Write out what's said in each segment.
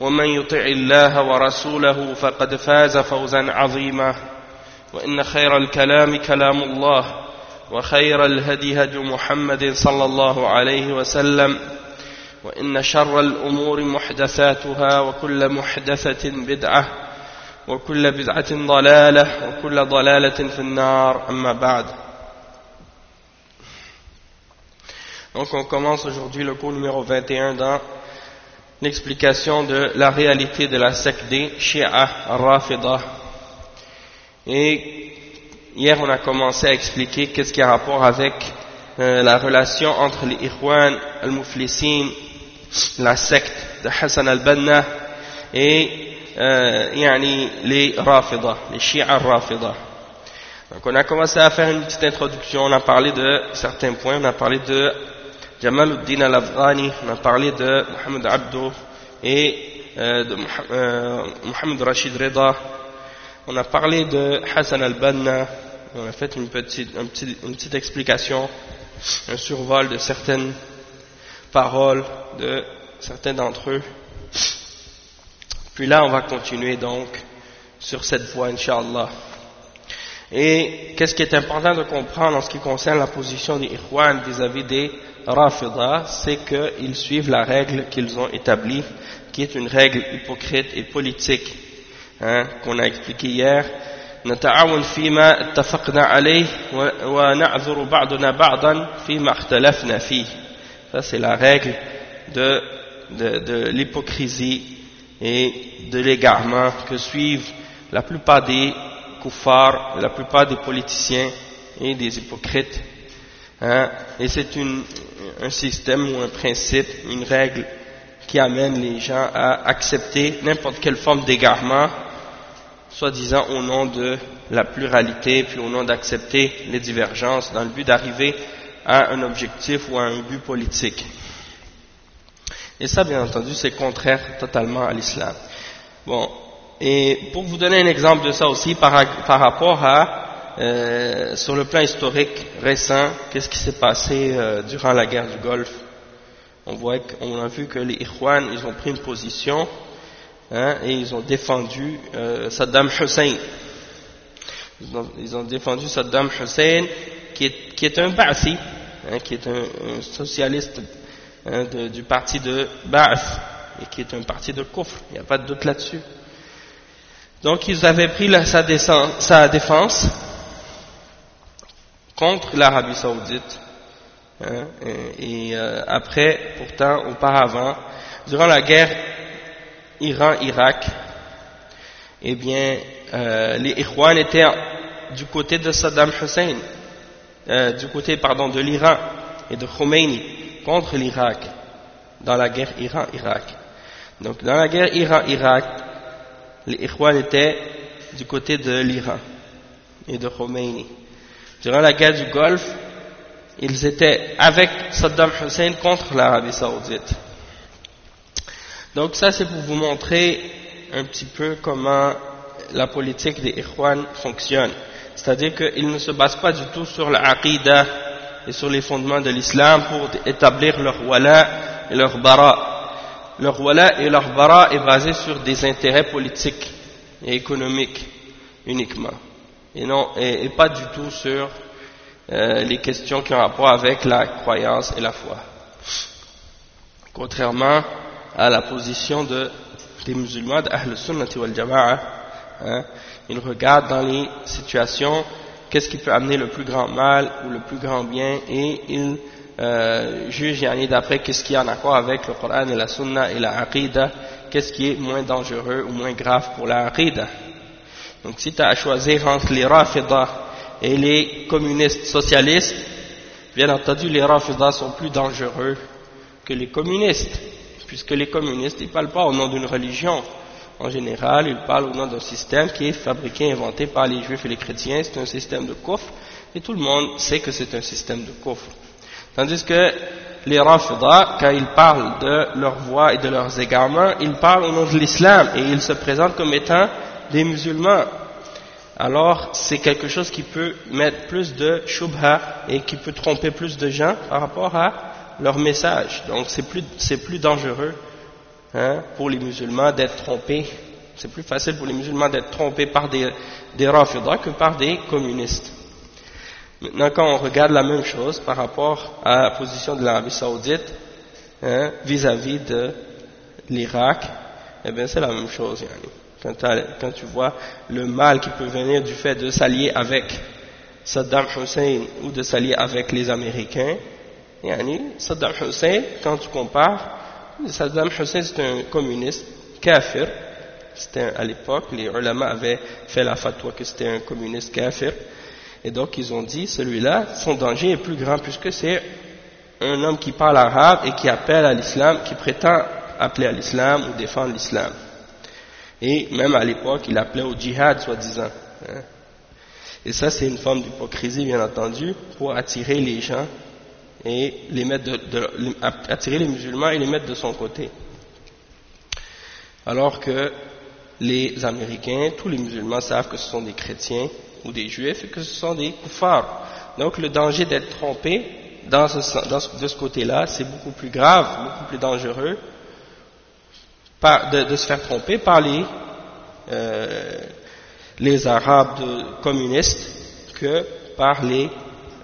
ومن يطع الله ورسوله فقد فاز فوزا عظيما. وإن خير الكلام كلام الله وخير الهدي هدي محمد صلى الله عليه وسلم وإن شر الأمور محدثاتها وكل محدثة بدعة وكل بدعة ضلالة وكل ضلالة في النار. أما بعد. Donc on commence aujourd'hui le cours numéro 21 dans l'explication de la réalité de la secte des Shia Rafida. Et hier on a commencé à expliquer qu'est-ce qui a rapport avec euh, la relation entre les Ikhwan al-Muflisin, la secte de Hassan al-Banna et euh, yani les Rafida, les Shia Rafida. Donc on a commencé à faire une petite introduction, on a parlé de certains points, on a parlé de Jamaluddin al-Afghani, on a parlé de Mohamed Abdo et euh, de euh, Mohamed Rashid Reda, on a parlé de Hassan al-Banna, on a fait une petite, un petit, une petite explication, un survol de certaines paroles de certains d'entre eux. Puis là, on va continuer donc sur cette voie, Inch'Allah. Et qu'est-ce qui est important de comprendre en ce qui concerne la position des Ikhwan vis-à-vis des Rafida, c'est qu'ils suivent la règle qu'ils ont établie, qui est une règle hypocrite et politique, hein, qu'on a expliqué hier. نتعاون فيما اتفقنا عليه ونعذر بعضنا بعضا فيما اختلفنا فيه. Ça c'est la règle de, de, de l'hypocrisie et de l'égarement que suivent la plupart des kuffars, la plupart des politiciens et des hypocrites. Hein? Et c'est un système ou un principe, une règle qui amène les gens à accepter n'importe quelle forme d'égarement, soi-disant au nom de la pluralité, puis au nom d'accepter les divergences dans le but d'arriver à un objectif ou à un but politique. Et ça, bien entendu, c'est contraire totalement à l'islam. Bon, et pour vous donner un exemple de ça aussi, par, rapport à, euh, sur le plan historique récent, qu'est-ce qui s'est passé euh, durant la guerre du Golfe? On voit qu'on a vu que les Ikhwan, ils ont pris une position hein, et ils ont défendu euh, Saddam Hussein. Ils ont, défendu Saddam Hussein, qui est, un Ba'si, hein, qui est un, un socialiste Hein, du parti de Ba'ath, et qui est un parti de Kufr, il n'y a pas de doute là-dessus. Donc ils avaient pris la, sa, sa, défense contre l'Arabie Saoudite. Hein, et, euh, après, pourtant, auparavant, durant la guerre Iran-Irak, eh bien, euh, les Ikhwan étaient du côté de Saddam Hussein, euh, du côté, pardon, de l'Iran et de Khomeini contre l'Irak dans la guerre Iran-Irak. Donc dans la guerre Iran-Irak, les Ikhwan étaient du côté de l'Iran et de Khomeini. Durant la guerre du Golfe, ils étaient avec Saddam Hussein contre l'Arabie Saoudite. Donc ça c'est pour vous montrer un petit peu comment la politique des Ikhwan fonctionne. C'est-à-dire qu'ils ne se basent pas du tout sur l'aqidah et sur les fondements de l'islam pour établir leur wala et leur bara. Leur wala et leur bara est basé sur des intérêts politiques et économiques uniquement, et, non, et, pas du tout sur euh, les questions qui ont rapport avec la croyance et la foi. Contrairement à la position de des musulmans d'Ahl Sunnati wal Jama'a, hein, ils regardent dans les situations qu'est-ce qui peut amener le plus grand mal ou le plus grand bien et ils euh, jugent d'après qu'est-ce qui est en accord avec le Coran et la Sunna et la Aqidah, qu'est-ce qui est moins dangereux ou moins grave pour la Aqidah. Donc si tu as à choisir entre les Rafidah et les communistes socialistes, bien entendu les Rafidah sont plus dangereux que les communistes, puisque les communistes ils parlent pas au nom d'une religion, en général, il parle au nom d'un système qui est fabriqué, inventé par les juifs et les chrétiens. C'est un système de coffre et tout le monde sait que c'est un système de coffre. Tandis que les Rafida, quand ils parlent de leur voix et de leurs égarements, ils parlent au nom de l'islam et ils se présentent comme étant des musulmans. Alors, c'est quelque chose qui peut mettre plus de shubha et qui peut tromper plus de gens par rapport à leur message. Donc, c'est plus, plus dangereux hein, pour les musulmans d'être trompés. C'est plus facile pour les musulmans d'être trompés par des, des que par des communistes. Maintenant, quand on regarde la même chose par rapport à la position de l'Arabie Saoudite hein, vis-à-vis de l'Irak, eh bien c'est la même chose. Quand, quand, tu vois le mal qui peut venir du fait de s'allier avec Saddam Hussein ou de s'allier avec les Américains, Saddam Hussein, quand tu compares, Saddam Hussein c'est un communiste, kafir, c'était à l'époque, les ulama avaient fait la fatwa que c'était un communiste kafir, et donc ils ont dit, celui-là, son danger est plus grand puisque c'est un homme qui parle arabe et qui appelle à l'islam, qui prétend appeler à l'islam ou défendre l'islam. Et même à l'époque, il appelait au djihad, soi-disant. Hein. Et ça, c'est une forme d'hypocrisie, bien entendu, pour attirer les gens et les mettre de, attirer les musulmans et les mettre de son côté. Alors que les Américains, tous les musulmans savent que ce sont des chrétiens ou des juifs et que ce sont des kuffars. Donc le danger d'être trompé de ce côté-là, c'est beaucoup plus grave, beaucoup plus dangereux de, se faire tromper par les, euh, les Arabes communistes que par les,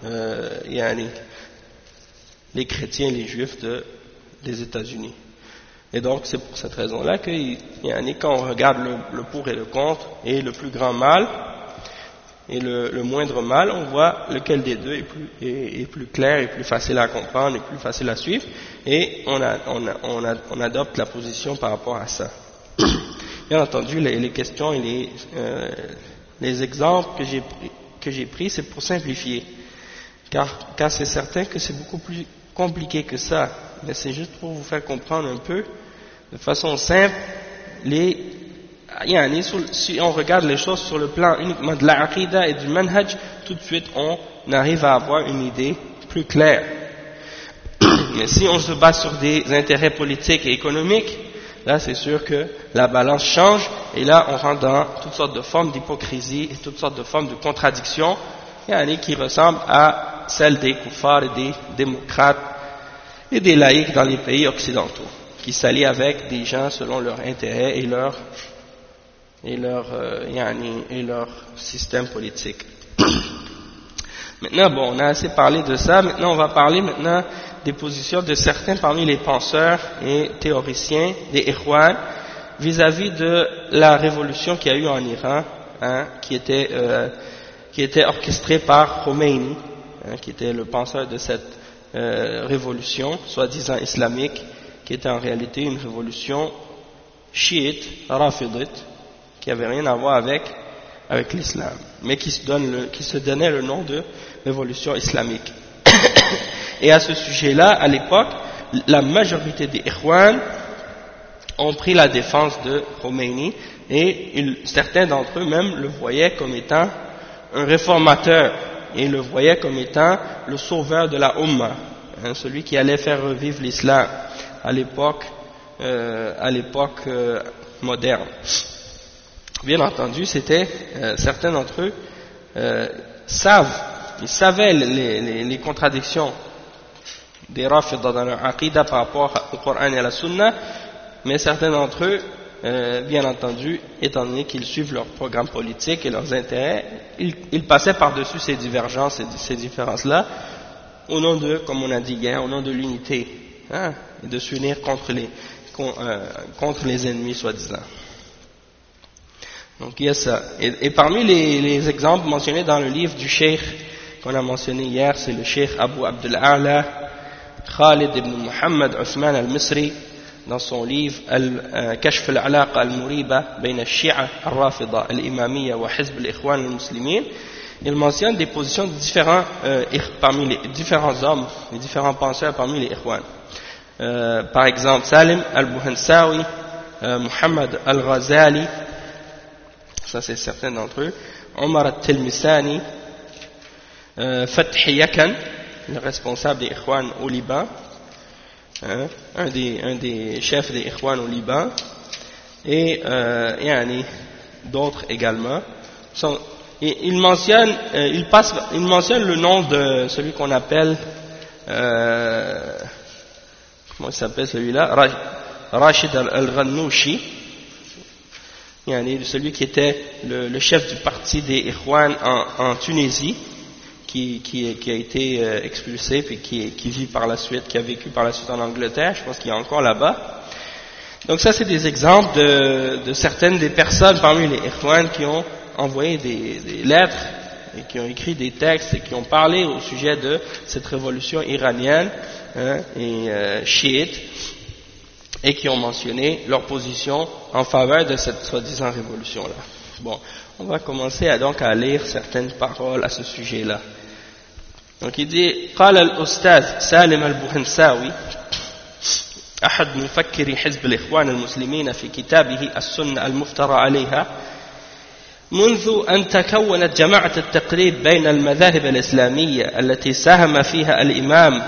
euh, les chrétiens, les juifs de, des États-Unis. Et donc c'est pour cette raison-là que quand on regarde le, pour et le contre et le plus grand mal et le, moindre mal, on voit lequel des deux est plus, est, plus, clair et plus facile à comprendre et plus facile à suivre et on, a, on, a, on, a, on adopte la position par rapport à ça. Bien entendu, les, les questions et les, euh, les exemples que j'ai pris, c'est pour simplifier. Car, car c'est certain que c'est beaucoup plus compliqué que ça, mais c'est juste pour vous faire comprendre un peu, de façon simple, les, si on regarde les choses sur le plan uniquement de la et du manhaj, tout de suite on arrive à avoir une idée plus claire. Mais si on se base sur des intérêts politiques et économiques, là c'est sûr que la balance change et là on rentre dans toutes sortes de formes d'hypocrisie et toutes sortes de formes de contradictions qui ressemblent à celle des koufars et des démocrates et des laïcs dans les pays occidentaux, qui s'allient avec des gens selon leurs intérêts et leur, et leur, euh, et leur système politique. maintenant, bon, on a assez parlé de ça, maintenant on va parler maintenant des positions de certains parmi les penseurs et théoriciens des Ikhwan vis-à-vis de la révolution qu'il y a eu en Iran, hein, qui était, euh, qui était orchestrée par Khomeini, Hein, qui était le penseur de cette euh, révolution, soi-disant islamique, qui était en réalité une révolution chiite, rafidite, qui n'avait rien à voir avec, avec l'islam, mais qui se, donne le, qui se donnait le nom de révolution islamique. Et à ce sujet-là, à l'époque, la majorité des Ikhwan ont pris la défense de Khomeini et certains d'entre eux même le voyaient comme étant un réformateur et le voyait comme étant le sauveur de la Ummah, hein, celui qui allait faire revivre l'islam à l'époque euh, euh, moderne. Bien entendu, c'était euh, certains d'entre eux savent, ils savaient les, les, contradictions des Rafidah dans leur aqidah par rapport au Coran et à la Sunna, mais certains d'entre eux euh, bien entendu, étant donné qu'ils suivent leur programme politique et leurs intérêts, ils, passaient par-dessus ces divergences et ces différences-là, au nom de, comme on a dit hier, au nom de l'unité, hein, et de s'unir contre les, euh, contre les ennemis, soi-disant. Donc il y a ça. Et, parmi les, exemples mentionnés dans le livre du Cheikh qu'on a mentionné hier, c'est le Cheikh Abu Abdul A'la Khalid ibn Muhammad Othman al-Misri dans son livre euh, Kashf al-Alaqa al-Muriba bain al-Shia al-Rafida al-Imamiyya wa Hizb al-Ikhwan al-Muslimin il mentionne des positions de différents, euh, parmi les différents hommes, les différents penseurs parmi les Ikhwan. Euh, par exemple, Salim al-Buhansawi, Muhammad al-Ghazali, ça c'est certains d'entre eux, Omar al-Tilmisani, euh, le responsable des Ikhwan au Liban, hein, un, des, un des chefs des Ikhwan au Liban, et euh, d'autres également. Sont, il mentionne, euh, il, le nom de celui qu'on appelle, euh, comment il s'appelle celui-là? Rachid al-Ghannouchi, celui qui était le, chef du parti des Ikhwan en, Tunisie, qui, qui, a été euh, expulsé puis qui, qui, vit par la suite, qui a vécu par la suite en Angleterre, je pense qu'il est encore là-bas. Donc ça c'est des exemples de, de, certaines des personnes parmi les Ikhwan qui ont envoyé des, des, lettres et qui ont écrit des textes et qui ont parlé au sujet de cette révolution iranienne hein, et euh, chiite et qui ont mentionné leur position en faveur de cette soi-disant révolution-là. Bon, on va commencer à, donc à lire certaines paroles à ce sujet-là. Donc il dit قال الأستاذ سالم البوهنساوي أحد مفكري حزب الإخوان المسلمين في كتابه السنة المفترى عليها منذ أن تكونت جماعة التقريب بين المذاهب الإسلامية التي ساهم فيها الإمام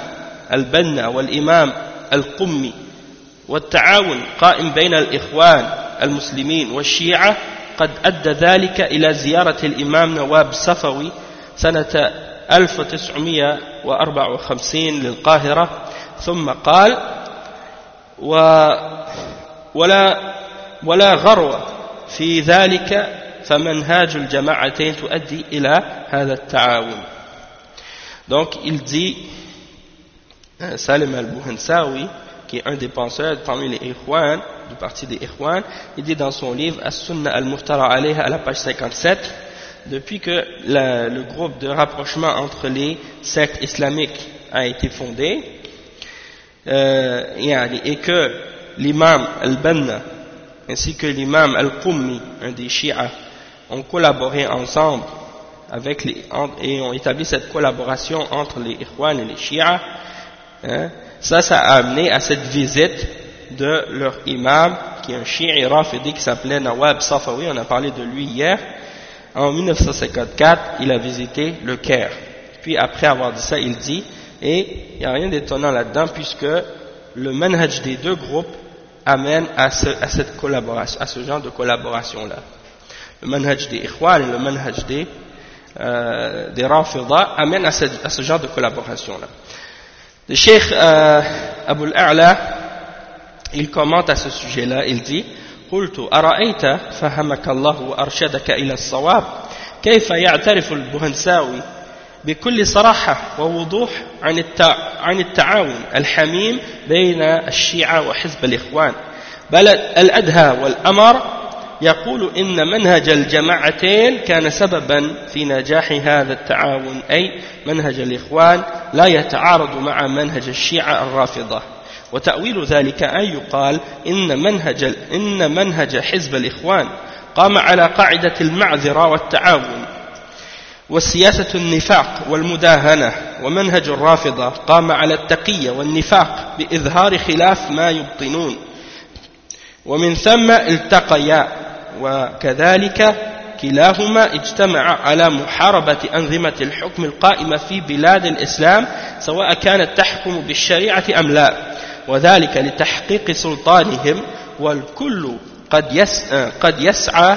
البنا والإمام القمي والتعاون قائم بين الإخوان المسلمين والشيعة قد أدى ذلك إلى زيارة الإمام نواب صفوي سنة 1954 للقاهرة. ثم قال ولا, ولا غرو في ذلك فمنهاج الجماعتين تؤدي إلى هذا التعاون. Donc il dit, Salim al-Buhansawi, qui est un des penseurs parmi les Ikhwan, du parti des Ikhwan, il dit dans son livre As-Sunnah al-Muftara alayha à la page 57, depuis que le groupe de rapprochement entre les sectes islamiques a été fondé, euh, et que l'imam al-Banna ainsi que l'imam al-Qummi, un des chiites, ont collaboré ensemble avec les, et ont établi cette collaboration entre les Ikhwan et les chiites, hein, ça, ça a amené à cette visite de leur imam, qui est un chiite rafidi qui s'appelait Nawab Safawi, on a parlé de lui hier. En 1954, il a visité le Caire. Puis après avoir dit ça, il dit, et il n'y a rien d'étonnant là-dedans, puisque le manhaj des deux groupes amène à ce, à cette collaboration, à ce genre de collaboration-là. Le manhaj des Ikhwan et le manhaj des, euh, des Rafida amènent à ce, à ce genre de collaboration-là. Le Cheikh euh, Abu al-A'la, il commente à ce sujet-là, il dit قلت أرأيت فهمك الله وأرشدك إلى الصواب كيف يعترف البهنساوي بكل صراحة ووضوح عن عن التعاون الحميم بين الشيعة وحزب الإخوان بل الأدهى والأمر يقول إن منهج الجماعتين كان سببا في نجاح هذا التعاون أي منهج الإخوان لا يتعارض مع منهج الشيعة الرافضة. وتأويل ذلك أن يقال إن منهج, إن منهج حزب الإخوان قام على قاعدة المعذرة والتعاون. وسياسة النفاق والمداهنة ومنهج الرافضة قام على التقية والنفاق بإظهار خلاف ما يبطنون. ومن ثم التقيا وكذلك كلاهما اجتمع على محاربة أنظمة الحكم القائمة في بلاد الإسلام سواء كانت تحكم بالشريعة أم لا. وذلك لتحقيق سلطانهم والكل قد, قد يسعى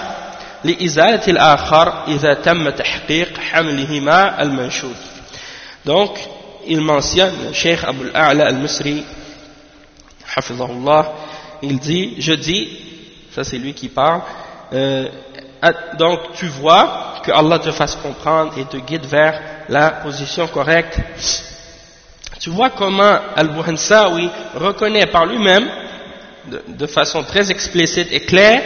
لإزالة الآخر إذا تم تحقيق حملهما المنشود. Donc il mentionne Cheikh Abu al-A'la al-Misri hafizahullah il dit je dis ça c'est lui qui parle euh, donc tu vois que Allah te fasse comprendre et te guide vers la position correcte tu vois comment Al-Buhansawi reconnaît par lui-même de, façon très explicite et claire,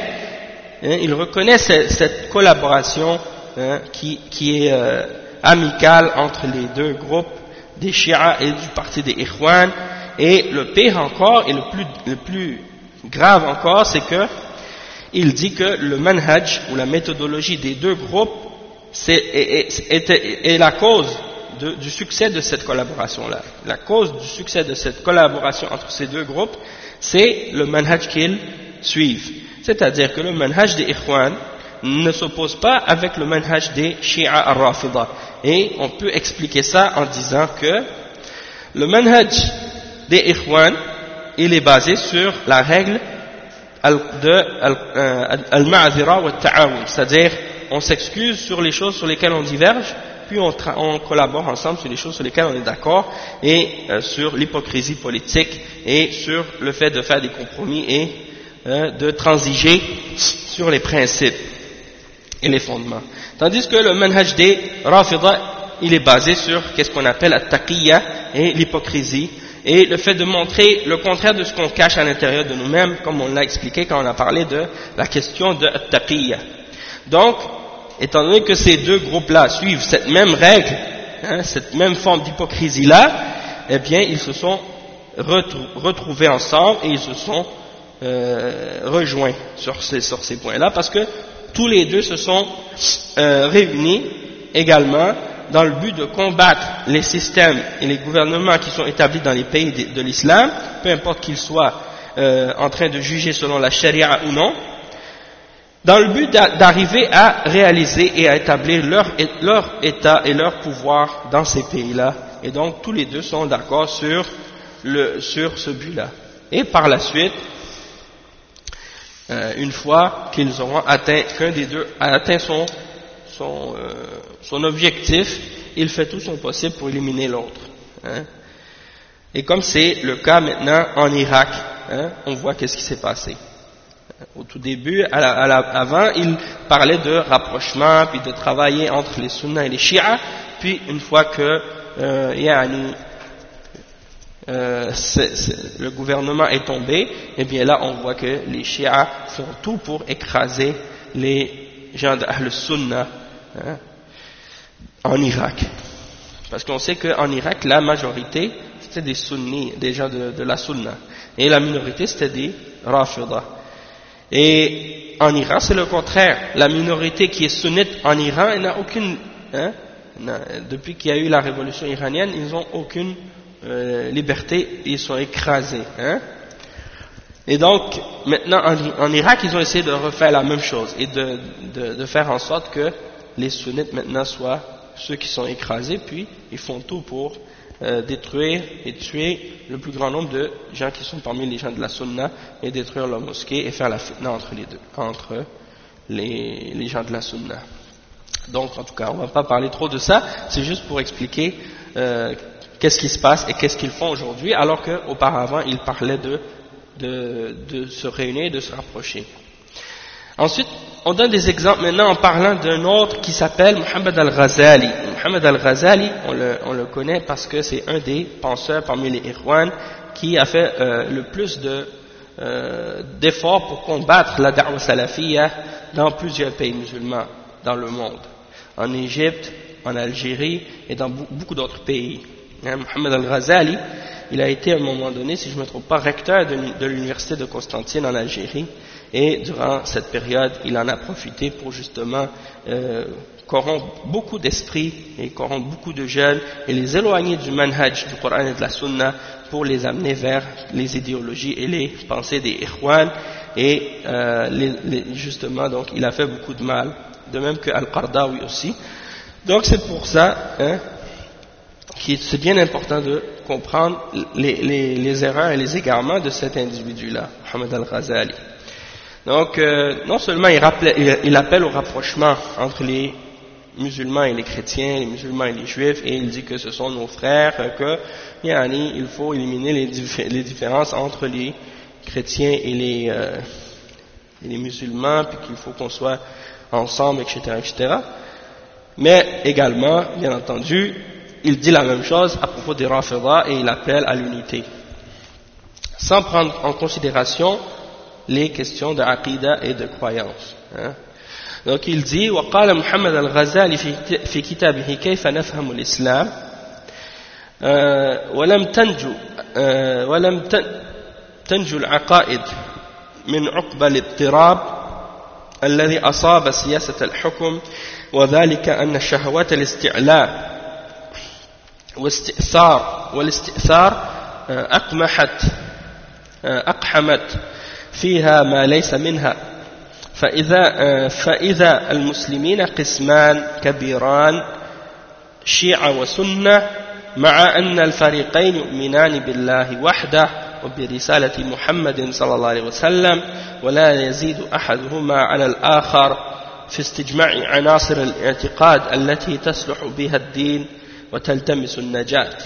hein, il reconnaît cette, collaboration hein, qui, est euh, amicale entre les deux groupes des Shia et du parti des Ikhwan. Et le pire encore, et le plus grave encore, c'est que il dit que le manhaj ou la méthodologie des deux groupes est, la cause du succès de cette collaboration-là. La cause du succès de cette collaboration entre ces deux groupes, c'est le manhaj qu'ils suivent. C'est-à-dire que le manhaj des Ikhwan ne s'oppose pas avec le manhaj des Shia al-Rafida. Et on peut expliquer ça en disant que le manhaj des Ikhwan, il est basé sur la règle al-ma'azira wa ta'awun, c'est-à-dire on s'excuse sur les choses sur lesquelles on diverge, puis on, on, collabore ensemble sur les choses sur lesquelles on est d'accord, et euh, sur l'hypocrisie politique, et sur le fait de faire des compromis et euh, de transiger sur les principes et les fondements. Tandis que le manhaj des Rafida, il est basé sur qu'est-ce qu'on appelle la taqiyya et l'hypocrisie, et le fait de montrer le contraire de ce qu'on cache à l'intérieur de nous-mêmes, comme on l'a expliqué quand on a parlé de la question de taqiyya. Donc, étant donné que ces deux groupes-là suivent cette même règle, hein, cette même forme d'hypocrisie-là, eh bien, ils se sont retrouvés ensemble et ils se sont euh, rejoints sur ces, sur ces points-là, parce que tous les deux se sont euh, réunis également dans le but de combattre les systèmes et les gouvernements qui sont établis dans les pays de, l'islam, peu importe qu'ils soient euh, en train de juger selon la charia ou non, dans le but d'arriver à réaliser et à établir leur, leur, état et leur pouvoir dans ces pays-là. Et donc tous les deux sont d'accord sur, sur ce but-là. Et par la suite, euh, une fois qu'ils auront atteint, qu'un des deux a atteint son, son, euh, son objectif, il fait tout son possible pour éliminer l'autre. Hein. Et comme c'est le cas maintenant en Irak, hein, on voit qu'est-ce qui s'est passé. Au tout début, avant, il parlait de rapprochement, puis de travailler entre les sunnas et les chiites, puis une fois que euh, euh, le gouvernement est tombé, et eh bien là on voit que les chiites font tout pour écraser les gens de Sunnah hein, en Irak. Parce qu'on sait qu'en Irak, la majorité, c'était des sunnis, des gens de, la sunna. Et la minorité, c'était des rafidah. Et en Iran, c'est le contraire. La minorité qui est sunnite en Iran, elle n'a aucune... Hein, depuis qu'il y a eu la révolution iranienne, ils n'ont aucune euh, liberté, ils sont écrasés. Hein? Et donc, maintenant, en, Irak, ils ont essayé de refaire la même chose et de faire en sorte que les sunnites maintenant soient ceux qui sont écrasés, puis ils font tout pour euh, détruire et tuer le plus grand nombre de gens qui sont parmi les gens de la sunna et détruire leur mosquée et faire la fitna entre les deux, entre les, gens de la sunna. Donc en tout cas, on va pas parler trop de ça, c'est juste pour expliquer euh, qu'est-ce qui se passe et qu'est-ce qu'ils font aujourd'hui, alors qu'auparavant ils parlaient de, de, de se réunir, de se rapprocher. Ensuite, on donne des exemples maintenant en parlant d'un autre qui s'appelle Muhammad al-Ghazali. Muhammad al-Ghazali, on le, on le, connaît parce que c'est un des penseurs parmi les Irwan qui a fait euh, le plus euh, d'efforts pour combattre la da'wah salafiyya dans plusieurs pays musulmans dans le monde. En Égypte, en Algérie et dans beaucoup d'autres pays. Hein, Muhammad al-Ghazali, il a été à un moment donné, si je ne me trompe pas, recteur de l'université de Constantine en Algérie et durant cette période, il en a profité pour justement euh, corrompre beaucoup d'esprits et corrompre beaucoup de jeunes et les éloigner du manhaj du Coran et de la Sunna pour les amener vers les idéologies et les pensées des Ikhwan et euh, justement donc il a fait beaucoup de mal, de même que Al-Qardawi aussi. Donc c'est pour ça hein, que c'est bien important de comprendre les, les, erreurs et les égarements de cet individu-là, Mohamed Al-Ghazali. Donc, euh, non seulement il, appelle au rapprochement entre les musulmans et les chrétiens, les musulmans et les juifs, et il dit que ce sont nos frères, que il faut éliminer les, différences entre les chrétiens et les, euh, et les musulmans, puis qu'il faut qu'on soit ensemble, etc., etc. Mais également, bien entendu, il dit la même chose à propos des Rafida et il appelle à l'unité. sans prendre en considération les questions de aqidah et de croyance. Hein. Donc il dit وقال محمد الغزالي في كتابه كيف نفهم الإسلام ولم تنجو ولم تنجو العقائد من عقبى الاضطراب الذي أصاب سياسة الحكم وذلك أن شهوات الاستعلاء والاستئثار والاستئثار أقمحت أقحمت فيها ما ليس منها. فإذا, فإذا المسلمين قسمان كبيران شيعة وسنة مع أن الفريقين يؤمنان بالله وحده وبرسالة محمد صلى الله عليه وسلم ولا يزيد أحدهما على الآخر في استجماع عناصر الإعتقاد التي تصلح بها الدين وتلتمس النجاة.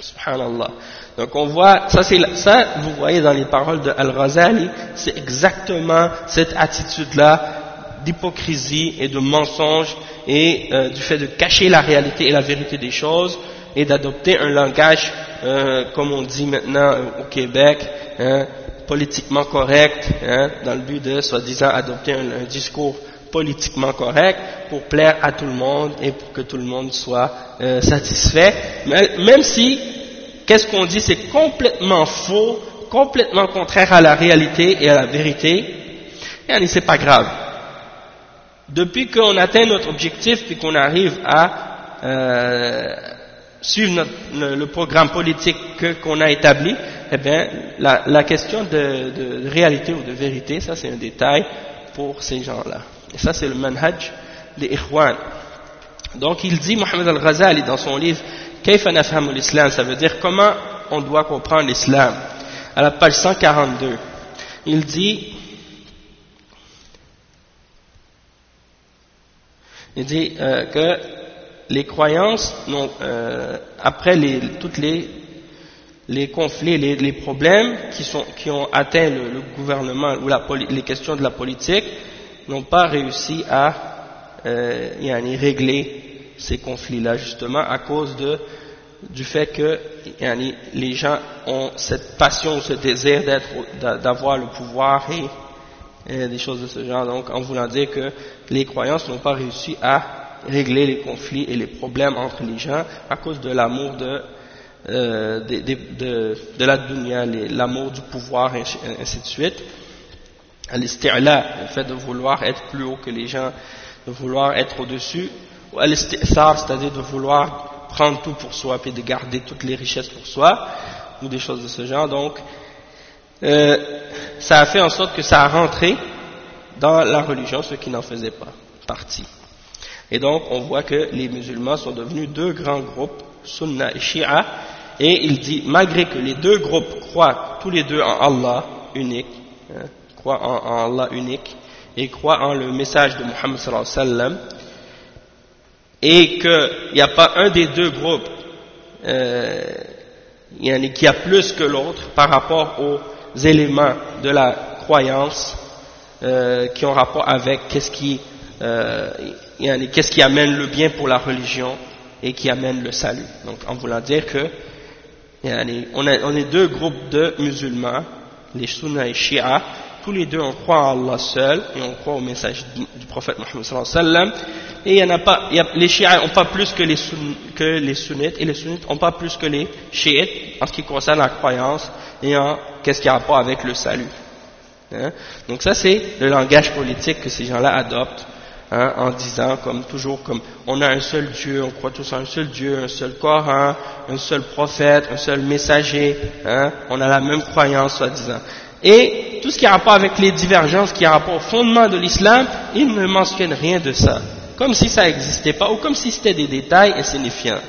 Subhanallah. Donc on voit, ça, ça vous voyez dans les paroles de Al-Ghazali, c'est exactement cette attitude-là d'hypocrisie et de mensonge et euh, du fait de cacher la réalité et la vérité des choses et d'adopter un langage, euh, comme on dit maintenant euh, au Québec, hein, politiquement correct, hein, dans le but de, soi-disant, adopter un discours politiquement correct pour plaire à tout le monde et pour que tout le monde soit euh, satisfait, même si, qu'est-ce qu'on dit, c'est complètement faux, complètement contraire à la réalité et à la vérité, et c'est pas grave. Depuis qu'on atteint notre objectif et qu'on arrive à euh, suivre le, programme politique qu'on a établi, eh bien, la, la question de, de, réalité ou de vérité, ça c'est un détail pour ces gens-là. Et ça c'est le manhaj des Ikhwan. Donc il dit, Mohamed Al-Ghazali, dans son livre, l'islam, ça veut dire comment on doit comprendre l'islam. À la page 142, il dit, il dit euh, que les croyances, non, euh, après les, toutes les, conflits, les, problèmes qui, sont, qui ont atteint le, gouvernement ou les questions de la politique, n'ont pas réussi à euh, régler ces conflits-là, justement à cause de, du fait que les gens ont cette passion, ce désir d'avoir le pouvoir et, et, des choses de ce genre. Donc, en voulant dire que les croyances n'ont pas réussi à régler les conflits et les problèmes entre les gens à cause de l'amour de, euh, de, de, de, la dunya, l'amour du pouvoir, et ainsi de suite. Al-isti'la, le fait de vouloir être plus haut que les gens, de vouloir être au-dessus, ou al c'est-à-dire de vouloir prendre tout pour soi, puis de garder toutes les richesses pour soi, ou des choses de ce genre. Donc, euh, ça a fait en sorte que ça a rentré dans la religion, ce qui n'en faisait pas partie. Et donc, on voit que les musulmans sont devenus deux grands groupes, Sunna et Shia, et il dit, malgré que les deux groupes croient tous les deux en Allah unique, hein, croient en, Allah unique, et croient en le message de Muhammad sallallahu alayhi wa sallam, et qu'il n'y a pas un des deux groupes euh, qui a plus que l'autre par rapport aux éléments de la croyance euh, qui ont rapport avec qu'est-ce qui euh, qu'est-ce qui amène le bien pour la religion et qui amène le salut. Donc en voulant dire que on, est deux groupes de musulmans, les Sunna et Shia, tous les deux on croit en Allah seul et on croit au message du, prophète Mohammed sallallahu et il y en a pas, les Shia n'ont pas plus que les, que les sunnites et les sunnites n'ont pas plus que les chiites en ce qui concerne la croyance et en qu'est-ce qui a rapport avec le salut. Hein? Donc ça c'est le langage politique que ces gens-là adoptent Hein, en disant, comme toujours, comme on a un seul Dieu, on croit tous en un seul Dieu, un seul Coran, un seul prophète, un seul messager, hein, on a la même croyance, soi-disant. Et tout ce qui a rapport avec les divergences, qui a rapport au fondement de l'islam, ils ne mentionnent rien de ça, comme si ça n'existait pas, ou comme si c'était des détails insignifiants.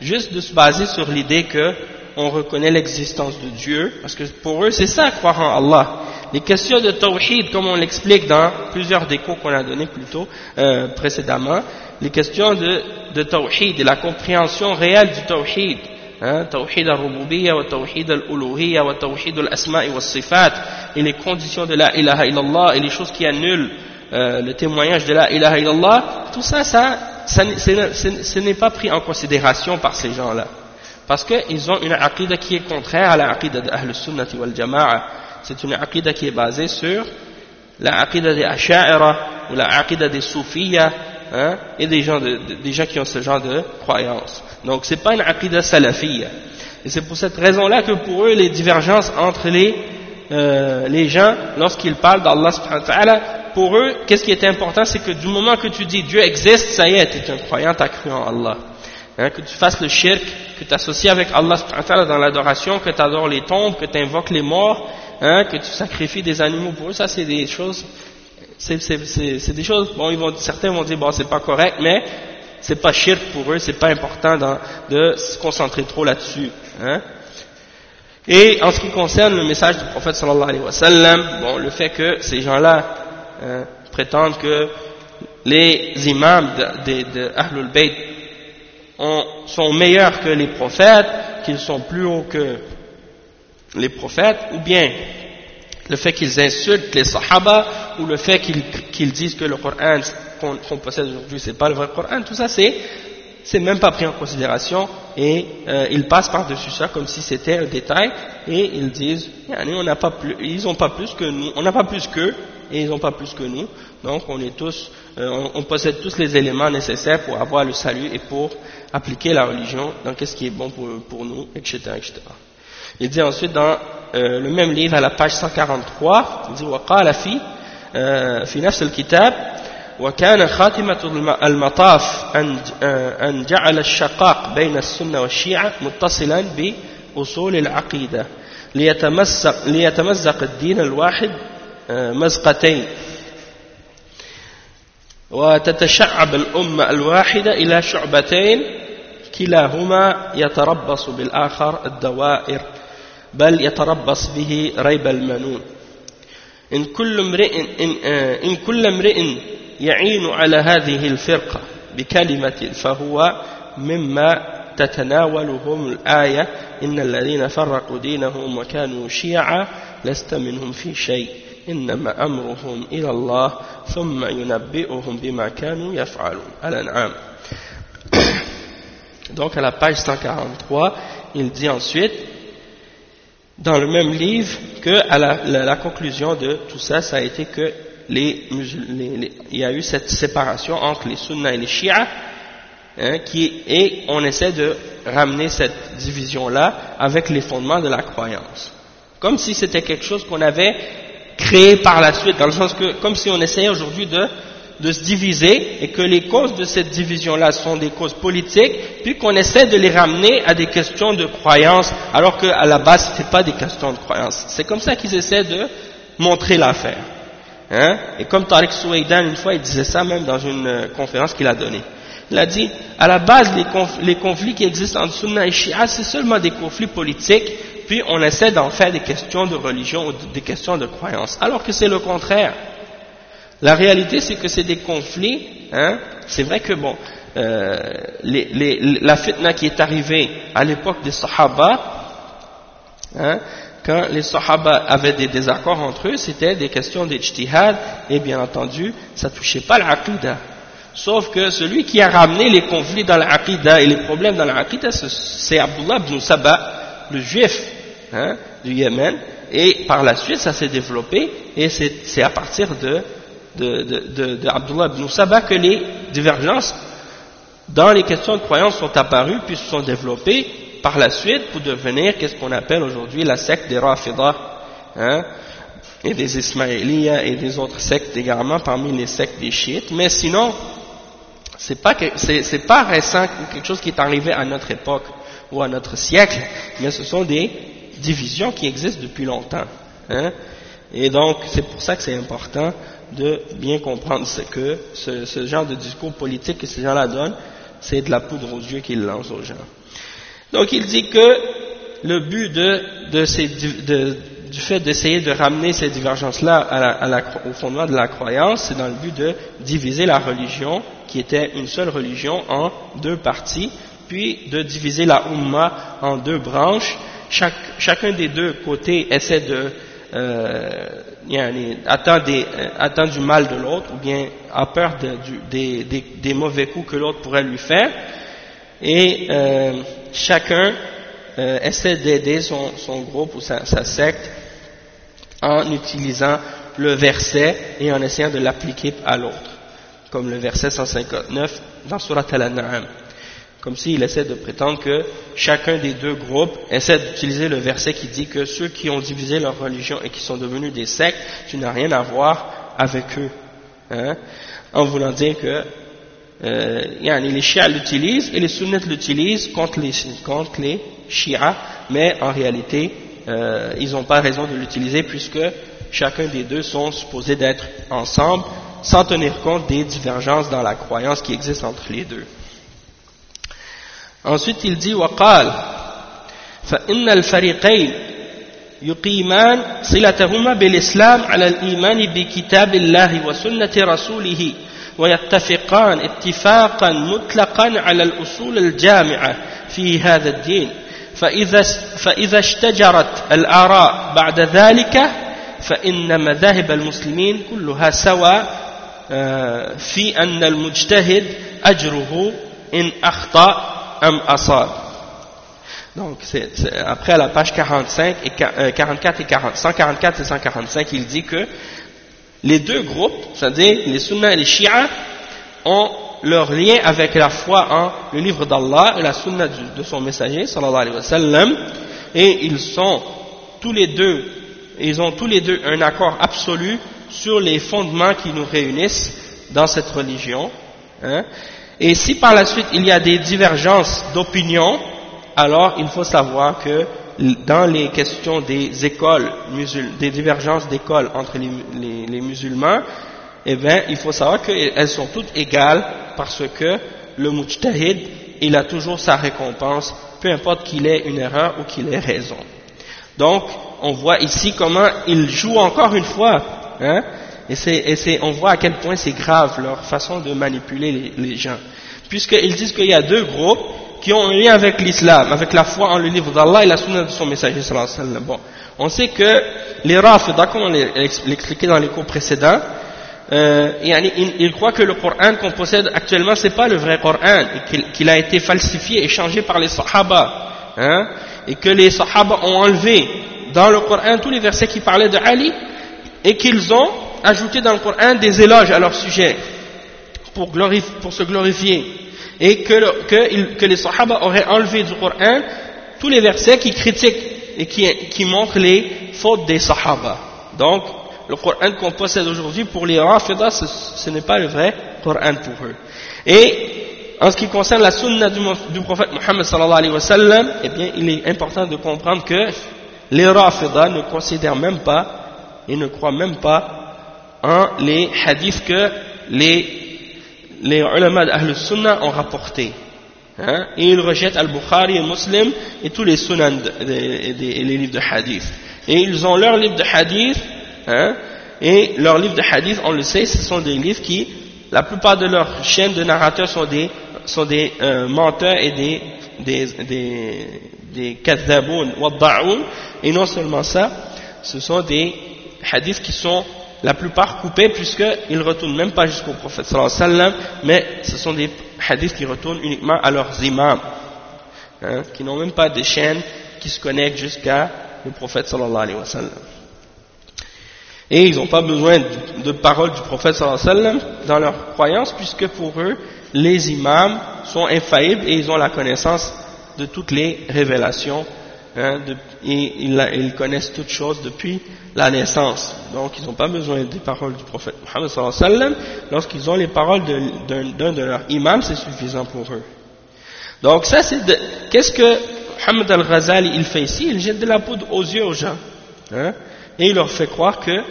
Juste de se baser sur l'idée que on reconnaît l'existence de Dieu, parce que pour eux c'est ça croire en Allah. Les questions de tawhid, comme on l'explique dans plusieurs des cours qu'on a donnés plus tôt, euh, précédemment, les questions de, de tawhid et la compréhension réelle du tawhid, hein, tawhid al-rububiyya wa tawhid al-uluhiyya al-asma'i wa sifat et les conditions de la ilaha illallah et les choses qui annulent euh, le témoignage de la ilaha illallah, tout ça, ça, ce n'est pas pris en considération par ces gens-là. Parce qu'ils ont une aqidah qui est contraire à la aqidah de Ahl Sunnati wal Jama'a. C'est une aqidah qui est basée sur la aqidah des Asha'ira ou la aqidah des Soufiyya hein, et des gens, des gens qui ont ce genre de croyance. Donc c'est pas une aqidah salafiyya. Et c'est pour cette raison-là que pour eux, les divergences entre les, euh, les gens, lorsqu'ils parlent d'Allah subhanahu pour eux, qu'est-ce qui est important, c'est que du moment que tu dis Dieu existe, ça y est, tu es un croyant, tu as cru en Allah. Hein, que tu fasses le shirk, que tu associes avec Allah dans l'adoration, que tu adores les tombes, que tu invoques les morts, hein, que tu sacrifies des animaux pour eux, ça c'est des choses, c'est des choses, bon, ils vont, certains vont dire, bon, c'est pas correct, mais c'est pas shirk pour eux, c'est pas important de se concentrer trop là-dessus. Hein. Et en ce qui concerne le message du prophète sallallahu alayhi wa sallam, bon, le fait que ces gens-là hein, prétendent que les imams de, Ahlul Bayt sont meilleurs que les prophètes, qu'ils sont plus hauts que les prophètes, ou bien le fait qu'ils insultent les sahaba, ou le fait qu'ils disent que le Coran qu'on possède aujourd'hui, c'est pas le vrai Coran, tout ça c'est c'est même pas pris en considération et euh, ils passent par-dessus ça comme si c'était un détail et ils disent on n'a pas plus, ils n'ont pas plus que nous, on n'a pas plus qu'eux et ils n'ont pas plus que nous, donc on est tous, euh, on, possède tous les éléments nécessaires pour avoir le salut et pour appliquer la religion dans qu'est-ce qui est bon pour, pour nous, etc., etc. Il dit ensuite dans euh, le même livre à la page 143, il dit وقال في في نفس الكتاب وكان خاتمة المطاف أن جعل الشقاق بين السنة والشيعة متصلا بأصول العقيدة ليتمزق, ليتمزق الدين الواحد مزقتين وتتشعب الأمة الواحدة إلى شعبتين كلاهما يتربص بالآخر الدوائر بل يتربص به ريب المنون. إن كل امرئ إن, إن كل امرئ يعين على هذه الفرقة بكلمة فهو مما تتناولهم الآية إن الذين فرقوا دينهم وكانوا شيعا لست منهم في شيء إنما أمرهم إلى الله ثم ينبئهم بما كانوا يفعلون. الأنعام. Donc à la page 143, il dit ensuite, dans le même livre, que à la, la, conclusion de tout ça, ça a été que les, il y a eu cette séparation entre les sunnas et les chiites, hein, qui, et on essaie de ramener cette division-là avec les fondements de la croyance. Comme si c'était quelque chose qu'on avait créé par la suite, dans le sens que, comme si on essayait aujourd'hui de, de se diviser et que les causes de cette division-là sont des causes politiques, puis qu'on essaie de les ramener à des questions de croyance, alors qu'à la base, ce pas des questions de croyance. C'est comme ça qu'ils essaient de montrer l'affaire. Hein? Et comme Tariq Soueidan, une fois, il disait ça même dans une euh, conférence qu'il a donnée. Il a dit, à la base, les, conflits qui existent entre Sunna et Shia, c'est seulement des conflits politiques, puis on essaie d'en faire des questions de religion ou des questions de croyance, alors que c'est le contraire. La réalité, c'est que c'est des conflits, hein, c'est vrai que bon, euh, la fitna qui est arrivée à l'époque des Sahaba, hein, quand les Sahaba avaient des désaccords entre eux, c'était des questions d'ijtihad, et bien entendu, ça touchait pas l'aqida. Sauf que celui qui a ramené les conflits dans l'aqida et les problèmes dans l'aqida, c'est Abdullah ibn Saba, le juif hein, du Yémen, et par la suite, ça s'est développé, et c'est à partir de, de, de, de Abdullah ibn Saba que les divergences dans les questions de croyance sont apparues, puis se sont développées, par la suite pour devenir qu'est-ce qu'on appelle aujourd'hui la secte des Rafidah hein, et des Ismaéliens et des autres sectes également parmi les sectes des chiites. Mais sinon c'est pas c'est pas récent quelque chose qui est arrivé à notre époque ou à notre siècle mais ce sont des divisions qui existent depuis longtemps hein, et donc c'est pour ça que c'est important de bien comprendre ce que ce, genre de discours politique que ces gens-là donnent c'est de la poudre aux yeux qu'ils lancent aux gens donc il dit que le but du fait d'essayer de ramener ces divergences-là au fondement de la croyance, c'est dans le but de diviser la religion, qui était une seule religion, en deux parties, puis de diviser la Ummah en deux branches. chacun des deux côtés essaie de euh, attend, du mal de l'autre, ou bien a peur des, mauvais coups que l'autre pourrait lui faire, et euh, chacun euh, essaie d'aider son, groupe ou sa, sa, secte en utilisant le verset et en essayant de l'appliquer à l'autre, comme le verset 159 dans Surat Al-An'am. Comme s'il essaie de prétendre que chacun des deux groupes essaie d'utiliser le verset qui dit que ceux qui ont divisé leur religion et qui sont devenus des sectes, tu n'as rien à voir avec eux. Hein, en voulant dire que euh, les chiites l'utilisent et les sunnites l'utilisent contre les, contre les chiites, mais en réalité, euh, ils n'ont pas raison de l'utiliser puisque chacun des deux sont supposés d'être ensemble sans tenir compte des divergences dans la croyance qui existent entre les deux. Ensuite, il dit وقال فإن الفريقين يقيمان صلتهما بالإسلام على الإيمان بكتاب الله وسنة رسوله ويتفقان اتفاقا مطلقا على الأصول الجامعة في هذا الدين. فإذا, فإذا اشتجرت الآراء بعد ذلك فإن مذاهب المسلمين كلها سواء في أن المجتهد أجره إن أخطأ am asad. Donc, après à la page 45 et, 44 euh, et 144 et 145, il dit que les deux groupes, c'est-à-dire les sunnas et les chiites, ont leur lien avec la foi en le livre d'Allah et la sunna de son messager, sallallahu alayhi wa sallam, et ils sont tous les deux, ils ont tous les deux un accord absolu sur les fondements qui nous réunissent dans cette religion. Hein. Et si par la suite il y a des divergences d'opinion, alors il faut savoir que dans les questions des écoles, des divergences d'écoles entre les, musulmans, eh bien, il faut savoir qu'elles sont toutes égales parce que le mujtahid, il a toujours sa récompense, peu importe qu'il ait une erreur ou qu'il ait raison. Donc, on voit ici comment ils jouent encore une fois, hein, et, on voit à quel point c'est grave leur façon de manipuler les, les gens. Puisqu'ils disent qu'il y a deux groupes, qui ont un lien avec l'islam, avec la foi en le livre d'Allah et la sunna de son messager Bon, on sait que les Rafidah, comme on l'expliquait dans les cours précédents, euh, ils, croient que le Coran qu'on possède actuellement c'est pas le vrai Coran et qu'il a été falsifié et changé par les Sahaba hein, et que les Sahaba ont enlevé dans le Coran tous les versets qui parlaient de Ali et qu'ils ont ajouté dans le Coran des éloges à leur sujet pour, se glorifier et que, que, les Sahaba auraient enlevé du Coran tous les versets qui critiquent et qui, qui montrent les fautes des Sahaba. Donc, le Coran qu'on possède aujourd'hui pour les Rafidah, ce, n'est pas le vrai Coran pour eux. Et en ce qui concerne la sunna du, prophète Muhammad sallallahu alayhi wa sallam, eh bien, il est important de comprendre que les Rafidah ne considèrent même pas et ne croient même pas les hadiths que les les ulama d'Ahl Sunnah ont rapporté. Hein, et ils rejettent Al-Bukhari et Muslim et tous les sunnah et les livres de hadith. Et ils ont leurs livres de hadith, hein, et leurs livres de hadith, on le sait, ce sont des livres qui, la plupart de leurs chaînes de narrateurs sont des, sont des euh, menteurs et des, des, des, des et non seulement ça, ce sont des hadiths qui sont la plupart coupés puisqu'ils ne retournent même pas jusqu'au prophète sallallahu mais ce sont des hadiths qui retournent uniquement à leurs imams, hein, qui n'ont même pas de chaînes qui se connectent jusqu'à le prophète sallallahu. Et ils n'ont pas besoin de, de paroles du prophète sallallahu dans leur croyance puisque pour eux, les imams sont infaillibles et ils ont la connaissance de toutes les révélations Hein, et ils, connaissent toutes choses depuis la naissance. Donc ils n'ont pas besoin des paroles du prophète wa sallam. Lorsqu'ils ont les paroles d'un de, leurs imams, c'est suffisant pour eux. Donc ça c'est qu'est-ce que Muhammad al-Ghazali il fait ici? Il jette de la poudre aux yeux aux gens. Hein, et il leur fait croire que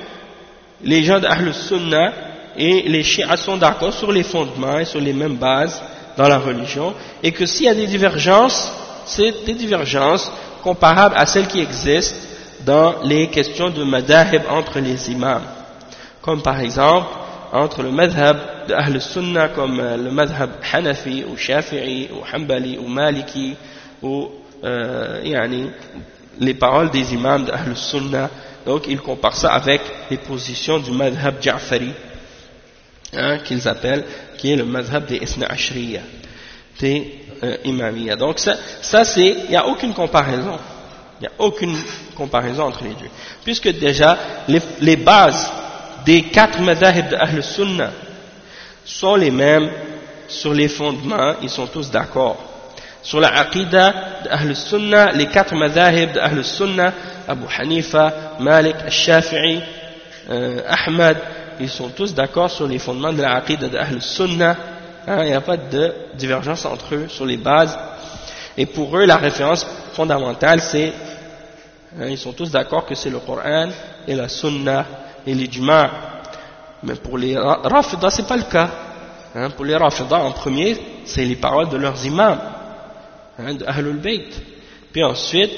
les gens d'Ahl Sunnah et les chiites sont d'accord sur les fondements et sur les mêmes bases dans la religion et que s'il y a des divergences, c'est des divergences comparable à celles qui existent dans les questions de madhab entre les imams. Comme par exemple, entre le madhab de Ahl Sunnah comme euh, le madhab Hanafi ou Shafi'i ou Hanbali ou Maliki ou euh, les paroles des imams de Ahl Sunnah. Donc il compare ça avec les positions du madhab Ja'fari hein, qu'ils appellent, qui est le madhab des Isna Ashriya. Euh, Donc ça, ça c'est, il n'y a aucune comparaison. Il n'y a aucune comparaison entre les deux. Puisque déjà, les, bases des quatre madhahib de Ahl Sunnah sont les mêmes sur les fondements, ils sont tous d'accord. Sur la aqidah d'Ahl Sunnah, les quatre madhahib d'Ahl Sunnah, Abu Hanifa, Malik, Shafi'i, euh, Ahmad, ils sont tous d'accord sur les fondements de la aqidah d'Ahl Sunnah. Hein, il n'y a pas de divergence entre eux sur les bases. Et pour eux, la référence fondamentale, c'est, hein, ils sont tous d'accord que c'est le Coran et la Sunnah et l'Ijma'. Mais pour les Rafidah, c'est pas le cas. Hein, pour les Rafidah, en premier, c'est les paroles de leurs imams, hein, de Ahlul Bayt. Puis ensuite,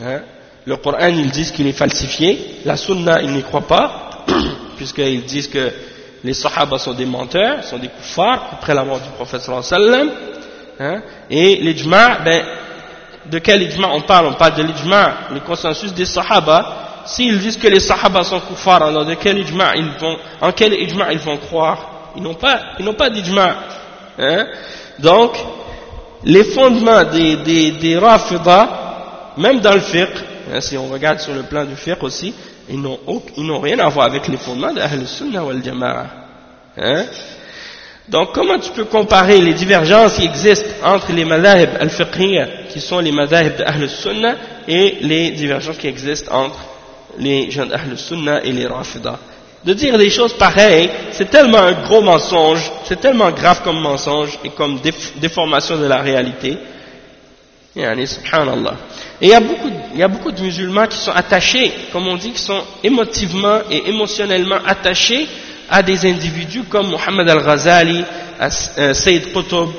hein, le Coran, ils disent qu'il est falsifié. La Sunna, ils n'y croient pas, puisqu'ils disent que les Sahaba sont des menteurs, sont des kuffars, après la mort du prophète sallam. Hein, et l'Ijma', ben, de quel Ijma' on parle? On parle de l'Ijma', le consensus des Sahaba, S'ils disent que les Sahaba sont kuffars, alors de quel ijma ils vont, en quel ijma ils vont croire? Ils n'ont pas, ils n'ont pas d'ijma. Hein Donc, les fondements des, des, des Rafida, même dans le fiqh, hein, si on regarde sur le plan du fiqh aussi, ils n'ont, rien à voir avec les fondements de Ahl Sunnah wal Jama'a. Hein? Donc comment tu peux comparer les divergences qui existent entre les madhahib al-fiqhiyya, qui sont les madhahib de Ahl Sunnah, et les divergences qui existent entre les gens d'Ahl Sunnah et les Rafida? De dire des choses pareilles, c'est tellement un gros mensonge, c'est tellement grave comme mensonge et comme déformation de la réalité. Subhanallah. Et il y, a beaucoup, il y a beaucoup de musulmans qui sont attachés, comme on dit, qui sont émotivement et émotionnellement attachés à des individus comme Muhammad al-Ghazali, euh, Sayyid Qutb,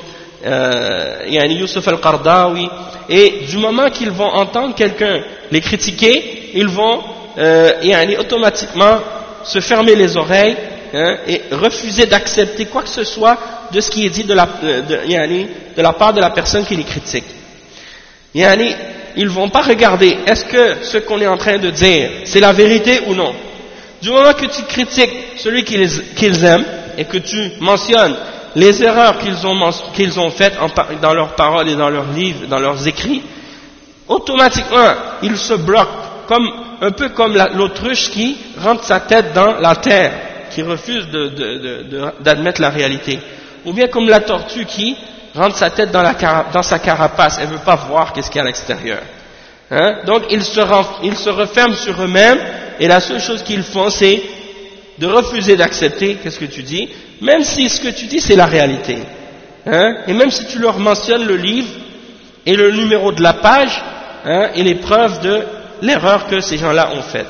euh, Yusuf al-Qardawi, et du moment qu'ils vont entendre quelqu'un les critiquer, ils vont euh, automatiquement se fermer les oreilles hein, et refuser d'accepter quoi que ce soit de ce qui est dit de la, euh, de, la part de la personne qui les critique. Yani, ils ne vont pas regarder est-ce que ce qu'on est en train de dire c'est la vérité ou non? Du moment que tu critiques celui qu'ils aiment et que tu mentionnes les erreurs qu'ils ont, ont faites dans leurs paroles et dans leurs livres, dans leurs écrits, automatiquement ils se bloquent comme, un peu comme l'autruche qui rentre sa tête dans la terre, qui refuse d'admettre la réalité. Ou bien comme la tortue qui rentre sa tête dans, sa carapace, elle ne veut pas voir qu'est-ce qu'il y a à l'extérieur. Hein? Donc ils se, ils se referment sur eux-mêmes et la seule chose qu'ils font c'est de refuser d'accepter qu'est-ce que tu dis, même si ce que tu dis c'est la réalité. Hein? Et même si tu leur mentionnes le livre et le numéro de la page hein, et les preuves de l'erreur que ces gens-là ont faite.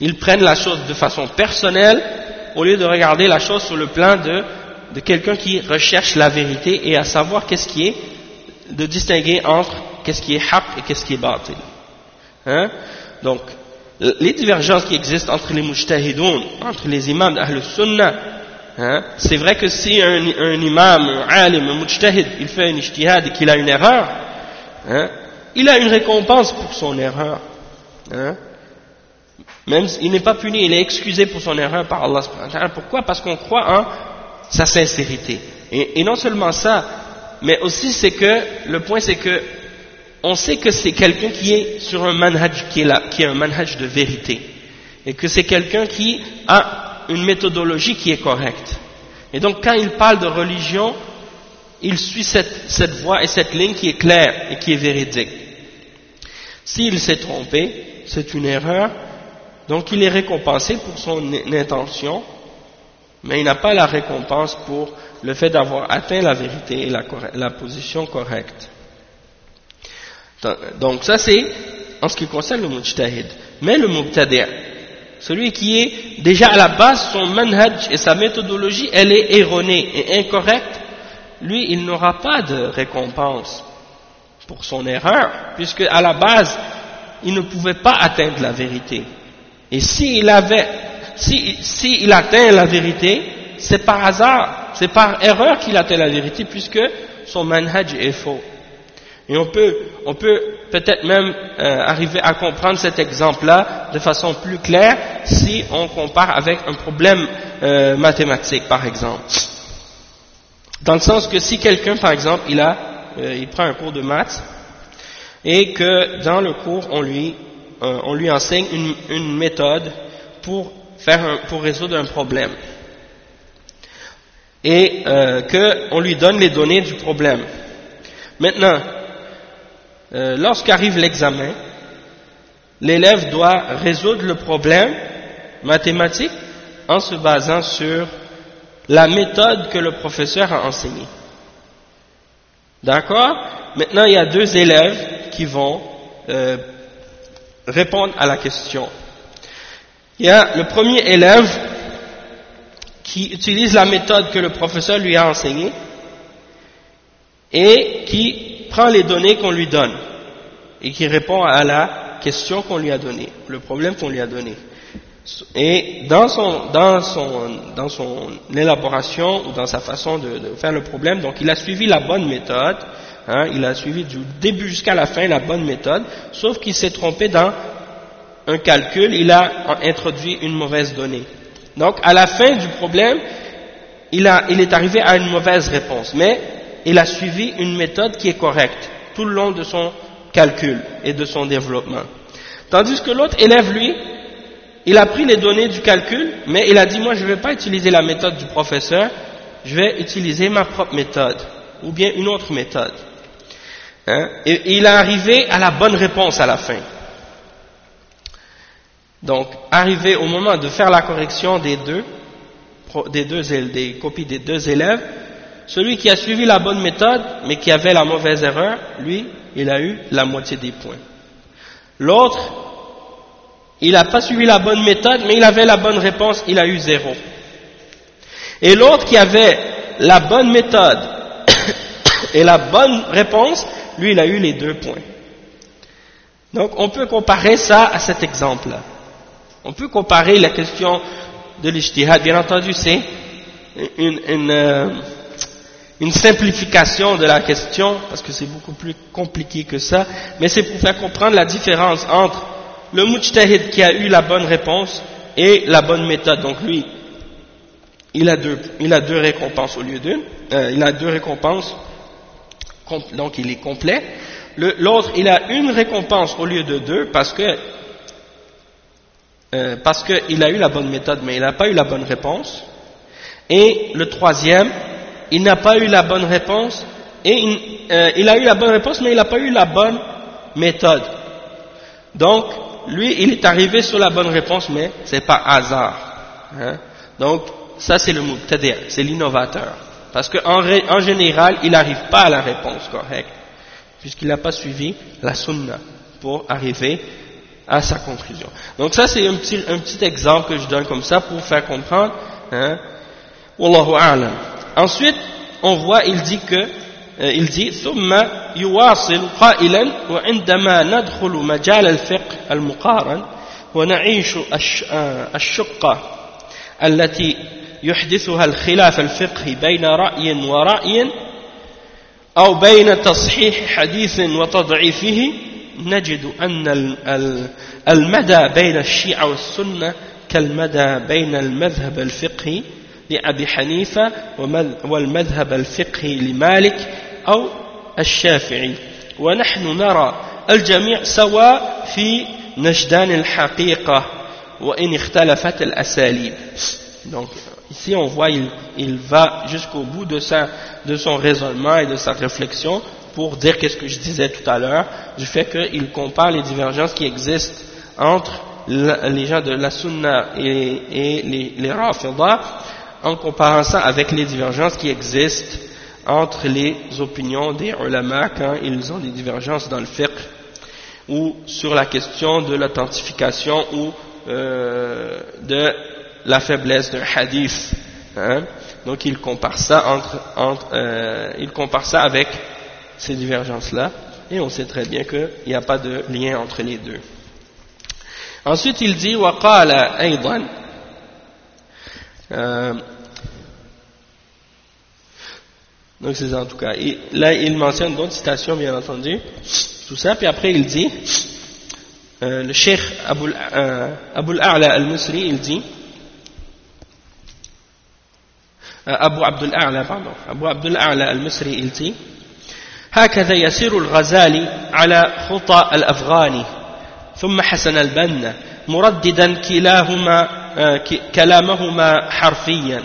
Ils prennent la chose de façon personnelle au lieu de regarder la chose sur le plan de, de quelqu'un qui recherche la vérité et à savoir qu'est-ce qui est, de distinguer entre qu'est-ce qui est haq et qu'est-ce qui est batil. Hein? Donc, les divergences qui existent entre les mujtahidoun, entre les imams d'Ahl Sunnah, hein? c'est vrai que si un, imam, un alim, un mujtahid, il fait un ijtihad et qu'il a une erreur, hein? il a une récompense pour son erreur. Hein? Même il n'est pas puni, il est excusé pour son erreur par Allah. Pourquoi? Parce qu'on croit en sa sincérité. Et, non seulement ça, mais aussi c'est que, le point c'est que, on sait que c'est quelqu'un qui est sur un manhaj qui est, là, qui est un manhaj de vérité. Et que c'est quelqu'un qui a une méthodologie qui est correcte. Et donc quand il parle de religion, il suit cette, cette voie et cette ligne qui est claire et qui est véridique. S'il s'est trompé, c'est une erreur, donc il est récompensé pour son intention, mais il n'a pas la récompense pour le fait d'avoir atteint la vérité et la, position correcte. Donc ça c'est en ce qui concerne le mujtahid. Mais le mubtadi' celui qui est déjà à la base, son manhaj et sa méthodologie, elle est erronée et incorrecte, lui il n'aura pas de récompense pour son erreur, puisque à la base, il ne pouvait pas atteindre la vérité. Et s'il avait, si, atteint la vérité, c'est par hasard, c'est par erreur qu'il atteint la vérité, puisque son manhaj est faux. Et on peut, on peut peut-être même euh, arriver à comprendre cet exemple-là de façon plus claire si on compare avec un problème euh, mathématique, par exemple. Dans le sens que si quelqu'un, par exemple, il, a, euh, il prend un cours de maths et que dans le cours, on lui, euh, on lui enseigne une, une méthode pour, pour résoudre un problème et euh, qu'on lui donne les données du problème. Maintenant, euh, lorsqu'arrive l'examen, l'élève doit résoudre le problème mathématique en se basant sur la méthode que le professeur a enseignée. D'accord? Maintenant, il y a deux élèves qui vont euh, répondre à la question. Il y a le premier élève qui utilise la méthode que le professeur lui a enseignée et qui prend les données qu'on lui donne et qui répond à la question qu'on lui a donnée, le problème qu'on lui a donné. Et dans son, dans son, dans son élaboration ou dans sa façon de, faire le problème, donc il a suivi la bonne méthode, hein, il a suivi du début jusqu'à la fin la bonne méthode, sauf qu'il s'est trompé dans un calcul, il a introduit une mauvaise donnée. Donc à la fin du problème, il, a, il est arrivé à une mauvaise réponse, mais il a suivi une méthode qui est correcte tout le long de son calcul et de son développement. Tandis que l'autre élève, lui, il a pris les données du calcul, mais il a dit, moi je ne vais pas utiliser la méthode du professeur, je vais utiliser ma propre méthode, ou bien une autre méthode. Hein? Et il est arrivé à la bonne réponse à la fin. Donc, arrivé au moment de faire la correction des deux, des deux des copies des deux élèves, celui qui a suivi la bonne méthode, mais qui avait la mauvaise erreur, lui, il a eu la moitié des points. L'autre, il n'a pas suivi la bonne méthode, mais il avait la bonne réponse, il a eu zéro. Et l'autre qui avait la bonne méthode et la bonne réponse, lui, il a eu les deux points. Donc, on peut comparer ça à cet exemple-là. On peut comparer la question de l'ijtihad, bien entendu, c'est euh, une, simplification de la question, parce que c'est beaucoup plus compliqué que ça, mais c'est pour faire comprendre la différence entre le mujtahid qui a eu la bonne réponse et la bonne méthode. Donc lui, il a deux, il a deux récompenses au lieu d'une, euh, il a deux récompenses, donc il est complet. L'autre, il a une récompense au lieu de deux, parce que euh, parce qu'il a eu la bonne méthode, mais il n'a pas eu la bonne réponse. Et le troisième, il n'a pas eu la bonne réponse, et il, euh, il a eu la bonne réponse, mais il n'a pas eu la bonne méthode. Donc, lui, il est arrivé sur la bonne réponse, mais c'est pas hasard. Hein. Donc, ça c'est le mubtadi', c'est l'innovateur. Parce qu'en en général, il n'arrive pas à la réponse correcte, puisqu'il n'a pas suivi la sunna pour arriver à sa conclusion. Donc ça c'est un petit, un petit exemple que je donne comme ça pour faire comprendre. Hein. Wallahu a'lam. Ensuite, on voit, il dit que, euh, il dit, ثم يواصل قائلا وعندما ندخل مجال الفقه المقارن ونعيش الشقة التي يحدثها الخلاف الفقهي بين رأي ورأي أو بين تصحيح حديث وتضعيفه نجد أن المدى بين الشيعة والسنة كالمدى بين المذهب الفقهي لأبي حنيفة والمذهب الفقهي لمالك أو الشافعي. ونحن نرى الجميع سواء في نجدان الحقيقة وإن اختلفت الأساليب. Donc, ici on voit, il, il va jusqu'au bout de, sa, de son raisonnement et de sa réflexion. Pour dire qu'est-ce que je disais tout à l'heure, du fait qu'il compare les divergences qui existent entre les gens de la Sunna et, les, les en comparant ça avec les divergences qui existent entre les opinions des ulama quand ils ont des divergences dans le fiqh ou sur la question de l'authentification ou euh, de la faiblesse d'un hadith. Hein. Donc il compare ça entre, entre euh, il compare ça avec ces divergences-là, et on sait très bien qu'il n'y a pas de lien entre les deux. Ensuite, il dit, وقال أيضا euh, donc c'est en tout cas, là il mentionne d'autres citations bien entendu, tout ça, puis après il dit, euh, le cheikh Abul, euh, Abul A'la al-Musri, il dit, أبو عبد الأعلى pardon أبو عبد الأعلى المصري il dit هكذا يسير الغزالي على خطى الأفغاني. ثم حسن البنا مرددا كلاهما كلامهما حرفيا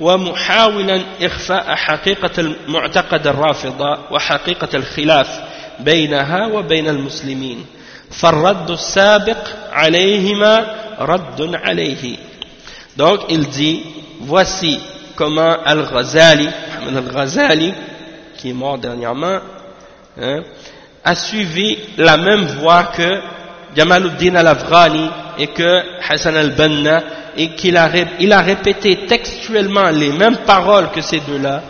ومحاولا إخفاء حقيقة المعتقد الرافضة وحقيقة الخلاف بينها وبين المسلمين. فالرد السابق عليهما رد عليه. Donc il dit voici comment Al-Ghazali Al-Ghazali qui est mort dernièrement hein, a suivi la même voie que Jamaluddin al-Afghani et que Hassan al-Banna et qu'il a, il a répété textuellement les mêmes paroles que ces deux-là,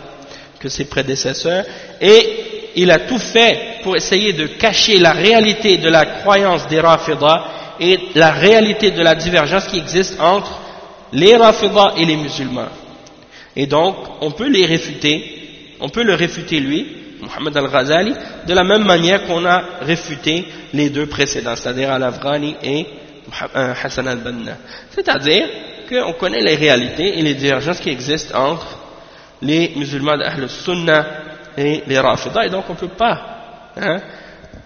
que ses prédécesseurs, et il a tout fait pour essayer de cacher la réalité de la croyance des Rafidah et la réalité de la divergence qui existe entre les Rafidah et les musulmans. Et donc, on peut les réfuter, on peut le réfuter lui, Mohamed al-Ghazali, de la même manière qu'on a réfuté les deux précédents, c'est-à-dire Al-Afghani et euh, Hassan al-Banna. C'est-à-dire qu'on connaît les réalités et les divergences qui existent entre les musulmans d'Ahl Sunnah et les Rafidah, et donc on ne peut pas hein,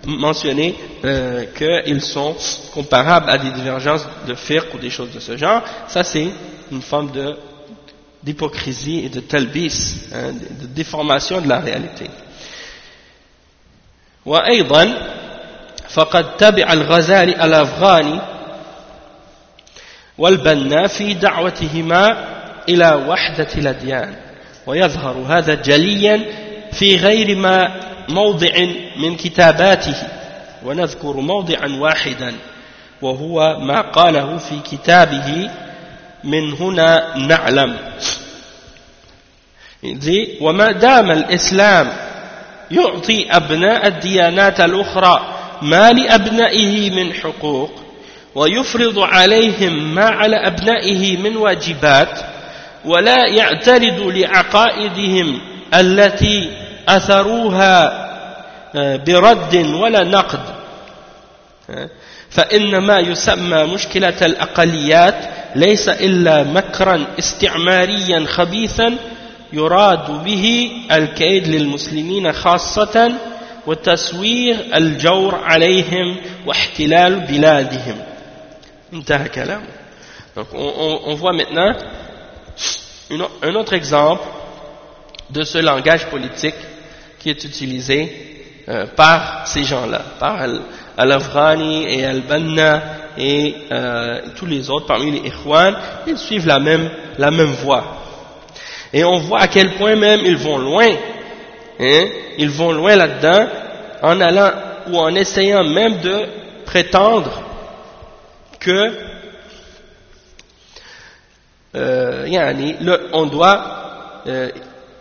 mentionner euh, qu'ils sont comparables à des divergences de firq ou des choses de ce genre. Ça, c'est une forme d'hypocrisie et de talbis, hein, de déformation de la réalité. وأيضا فقد تبع الغزالي الأفغاني والبنا في دعوتهما إلى وحدة الأديان ويظهر هذا جليا في غير ما موضع من كتاباته ونذكر موضعا واحدا وهو ما قاله في كتابه من هنا نعلم. وما دام الإسلام يعطي أبناء الديانات الأخرى ما لأبنائه من حقوق ويفرض عليهم ما على أبنائه من واجبات ولا يعترض لعقائدهم التي أثروها آه، برد ولا نقد. آه، فإن ما يسمى مشكلة الأقليات ليس إلا مكرا استعماريا خبيثا يراد به الكيد للمسلمين خاصة وتسوير الجور عليهم واحتلال بلادهم انتهى كلامه Donc on, on, on voit maintenant une, un autre exemple de ce langage politique qui est utilisé euh, par ces gens-là, par Al-Afghani et Al-Banna et euh, tous les autres parmi les Ikhwan, ils suivent la même, la même voie. Et on voit à quel point même ils vont loin, hein, ils vont loin là-dedans, en allant ou en essayant même de prétendre que euh, on doit, euh,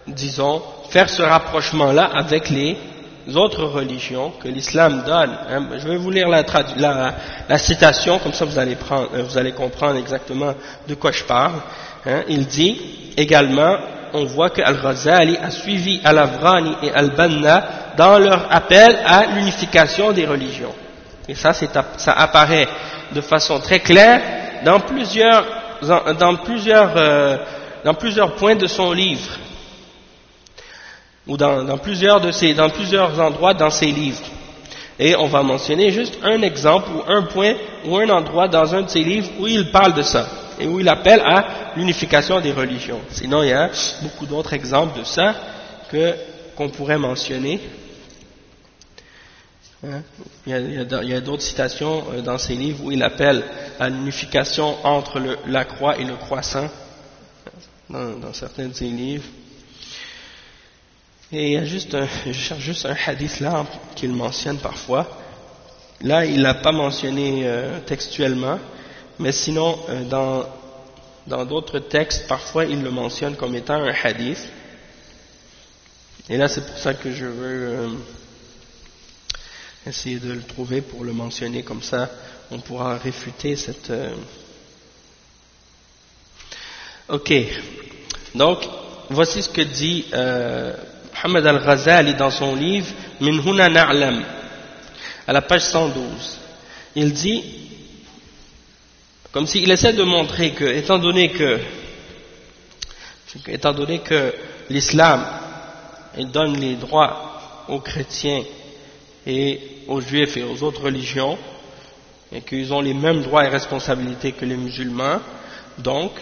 disons, faire ce rapprochement-là avec les autres religions que l'islam donne. Hein. Je vais vous lire la, la, citation, comme ça vous allez, prendre, euh, vous allez comprendre exactement de quoi je parle. Hein. Il dit également, on voit que Al-Ghazali a suivi Al-Afghani et Al-Banna dans leur appel à l'unification des religions. Et ça, ça apparaît de façon très claire dans plusieurs, euh, dans plusieurs points de son livre ou dans, dans, plusieurs de ces, dans plusieurs endroits dans ses livres. Et on va mentionner juste un exemple ou un point ou un endroit dans un de ses livres où il parle de ça et où il appelle à l'unification des religions. Sinon, il y a beaucoup d'autres exemples de ça que qu'on pourrait mentionner. Hein? Il y a, a d'autres citations euh, dans ses livres où il appelle à l'unification entre la croix et le croissant, dans, dans certains de ses livres. Et il y a juste un, je cherche juste un hadith là qu'il mentionne parfois. Là, il l'a pas mentionné euh, textuellement, mais sinon, euh, dans dans d'autres textes, parfois, il le mentionne comme étant un hadith. Et là, c'est pour ça que je veux euh, essayer de le trouver pour le mentionner comme ça. On pourra réfuter cette. Ok. Donc, voici ce que dit Mohamed Al-Ghazali dans son livre Min Huna Na'lam, à la page 112. Il dit, comme s'il essaie de montrer que, étant donné que étant donné que l'islam donne les droits aux chrétiens et aux juifs et aux autres religions et qu'ils ont les mêmes droits et responsabilités que les musulmans donc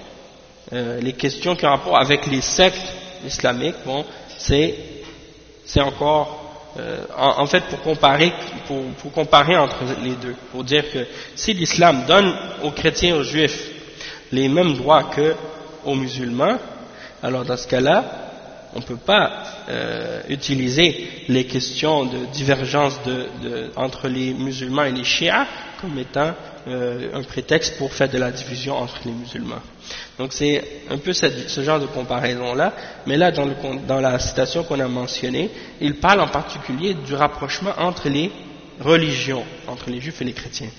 euh, les questions qui ont rapport avec les sectes islamiques bon c'est encore euh, en, fait pour comparer entre les deux pour dire que si l'islam donne aux chrétiens aux juifs les mêmes droits que aux musulmans alors dans ce cas-là, on ne peut pas euh, utiliser les questions de divergence entre les musulmans et les chiites comme étant euh, un prétexte pour faire de la division entre les musulmans. Donc c'est un peu ce, genre de comparaison-là, mais là dans, la citation qu'on a mentionnée, il parle en particulier du rapprochement entre les religions, entre les juifs et les chrétiens.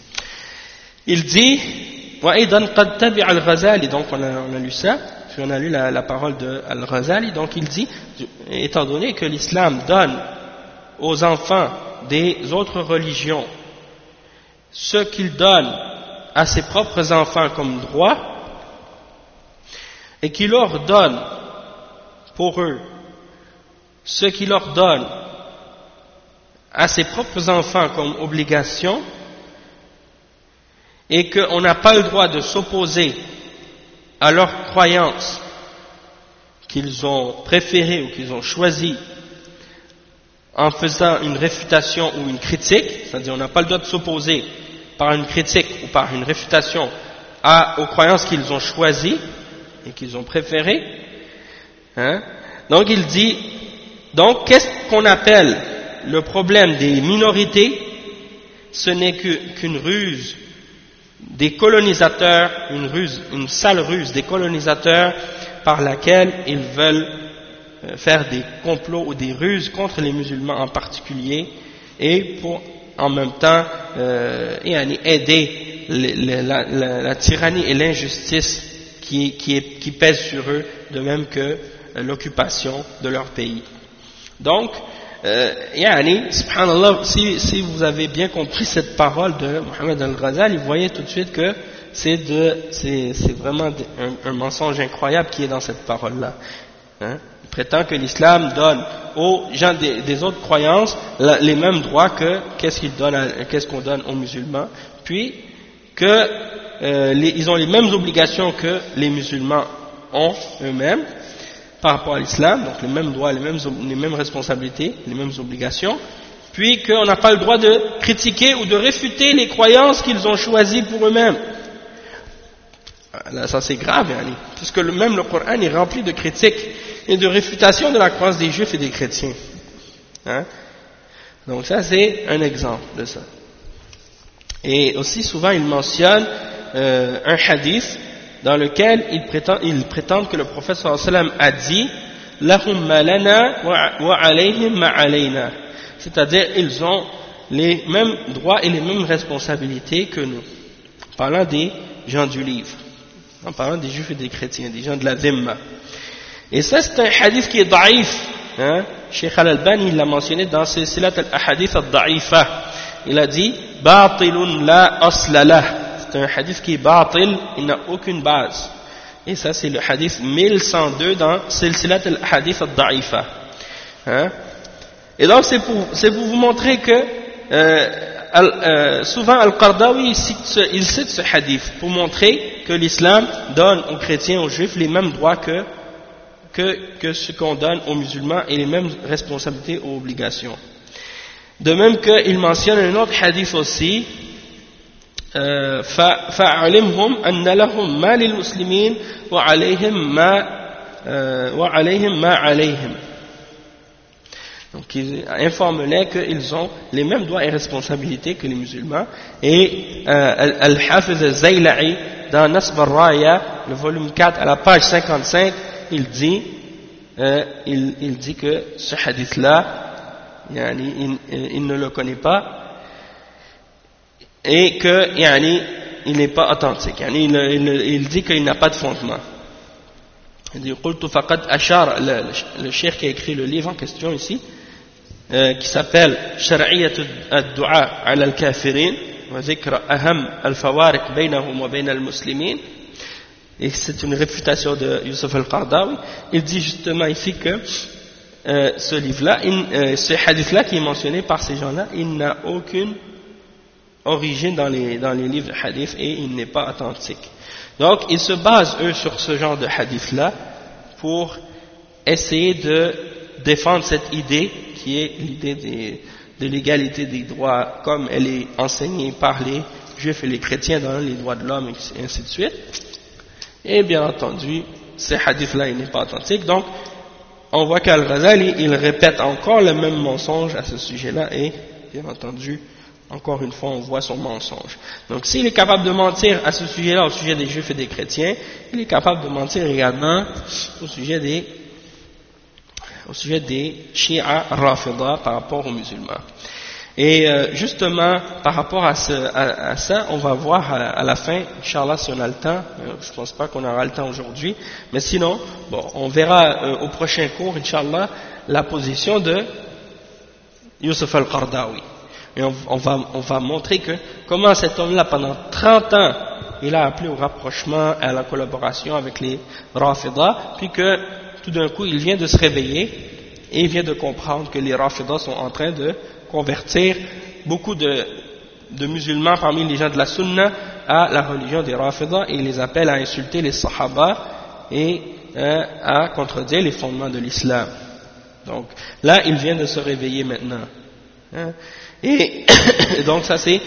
Il dit, donc on a, on a lu ça, on a lu la, parole de Al-Ghazali, donc il dit, étant donné que l'islam donne aux enfants des autres religions ce qu'il donne à ses propres enfants comme droit, et qu'il leur donne pour eux ce qu'il leur donne à ses propres enfants comme obligation, et qu'on n'a pas le droit de s'opposer à leur croyance qu'ils ont préférée ou qu'ils ont choisie en faisant une réfutation ou une critique, c'est-à-dire on n'a pas le droit de s'opposer par une critique ou par une réfutation aux croyances qu'ils ont choisies et qu'ils ont préférées. Hein. Donc il dit, donc qu'est-ce qu'on appelle le problème des minorités? Ce n'est qu'une ruse des colonisateurs, une ruse, une sale ruse des colonisateurs par laquelle ils veulent euh, faire des complots ou des ruses contre les musulmans en particulier et pour en même temps euh, aider la, tyrannie et l'injustice qui, pèsent sur eux de même que euh, l'occupation de leur pays. Donc, euh, si, vous avez bien compris cette parole de Mohamed Al-Ghazali, vous voyez tout de suite que c'est vraiment un, mensonge incroyable qui est dans cette parole-là. Hein. Il prétend que l'islam donne aux gens des, autres croyances les mêmes droits que qu'est-ce qu'on donne aux musulmans, puis que euh, ils ont les mêmes obligations que les musulmans ont eux-mêmes, par rapport à l'islam, donc les mêmes droits, les mêmes, responsabilités, les mêmes obligations, puis qu'on n'a pas le droit de critiquer ou de réfuter les croyances qu'ils ont choisies pour eux-mêmes. Là, ça c'est grave, yani, puisque le, même le Coran est rempli de critiques et de réfutations de la croyance des juifs et des chrétiens. Hein? Donc ça c'est un exemple de ça. Et aussi souvent il mentionne euh, un hadith dans lequel ils prétendent, ils prétendent que le prophète sallam a dit lahum malana wa alayhim ma alayna c'est-à-dire ils ont les mêmes droits et les mêmes responsabilités que nous. En parlant des gens du livre. En parlant des juifs et des chrétiens des gens de la dhimma et ça c'est un hadith qui est daif hein? Sheikh Al-Albani l'a mentionné dans ses silat al-ahadith al-da'ifa il a dit batilun la asla c'est un hadith qui est batil, il n'a aucune base. Et ça, c'est le hadith 1102 dans Silsilat al-Hadith al-Da'ifa. Hein? Et donc, c'est pour, pour, vous montrer que euh, euh, souvent Al-Qardawi il cite, il cite ce hadith pour montrer que l'islam donne aux chrétiens, aux juifs les mêmes droits que, que, que ce qu'on donne aux musulmans et les mêmes responsabilités ou obligations. De même qu'il mentionne un autre hadith aussi فأعلمهم أن لهم ما للمسلمين وعليهم ما وعليهم ما عليهم Donc il informe-les qu'ils ont les mêmes droits et responsabilités que les musulmans. Et euh, Al-Hafiz al-Zayla'i, dans Nasb al-Raya, le volume 4, à la page 55, il dit, euh, il, il dit que ce hadith-là, il, il ne le connaît pas, et que yani, il n'est pas authentique. Yani, il, il, il, dit qu'il n'a pas de fondement. Il dit قلت فقد أشار le, le cheikh qui a écrit le livre en question ici euh, qui s'appelle شرعية الدعاء على الكافرين وذكر أهم الفوارق بينهم وبين المسلمين et c'est une réfutation de Youssef al-Qardawi, il dit justement ici que euh, ce livre-là, euh, ce hadith-là qui est mentionné par ces gens-là, il n'a aucune origine dans les, dans les livres de hadith et il n'est pas authentique. Donc, ils se basent, eux, sur ce genre de hadith-là pour essayer de défendre cette idée qui est l'idée de l'égalité des droits comme elle est enseignée par les juifs et les chrétiens dans les droits de l'homme et ainsi de suite. Et bien entendu, ce hadith-là, il n'est pas authentique. Donc, on voit qu'Al-Ghazali, il répète encore le même mensonge à ce sujet-là et, bien entendu, encore une fois, on voit son mensonge. Donc, s'il est capable de mentir à ce sujet-là, au sujet des juifs et des chrétiens, il est capable de mentir également au sujet des, au sujet des Shia Rafida par rapport aux musulmans. Et euh, justement, par rapport à, ça, on va voir à, la fin, Inch'Allah, si on a le temps, euh, je ne pense pas qu'on aura le temps aujourd'hui, mais sinon, bon, on verra euh, au prochain cours, Inch'Allah, la position de Youssef al-Qardawi. Et on, va, on va montrer que comment cet homme-là, pendant 30 ans, il a appelé au rapprochement, à la collaboration avec les Rafidah, puis que tout d'un coup, il vient de se réveiller et il vient de comprendre que les Rafidah sont en train de convertir beaucoup de, musulmans parmi les gens de la Sunna à la religion des Rafidah et les appelle à insulter les Sahaba et euh, à contredire les fondements de l'islam. Donc là, il vient de se réveiller maintenant. Hein? Et donc ça c'est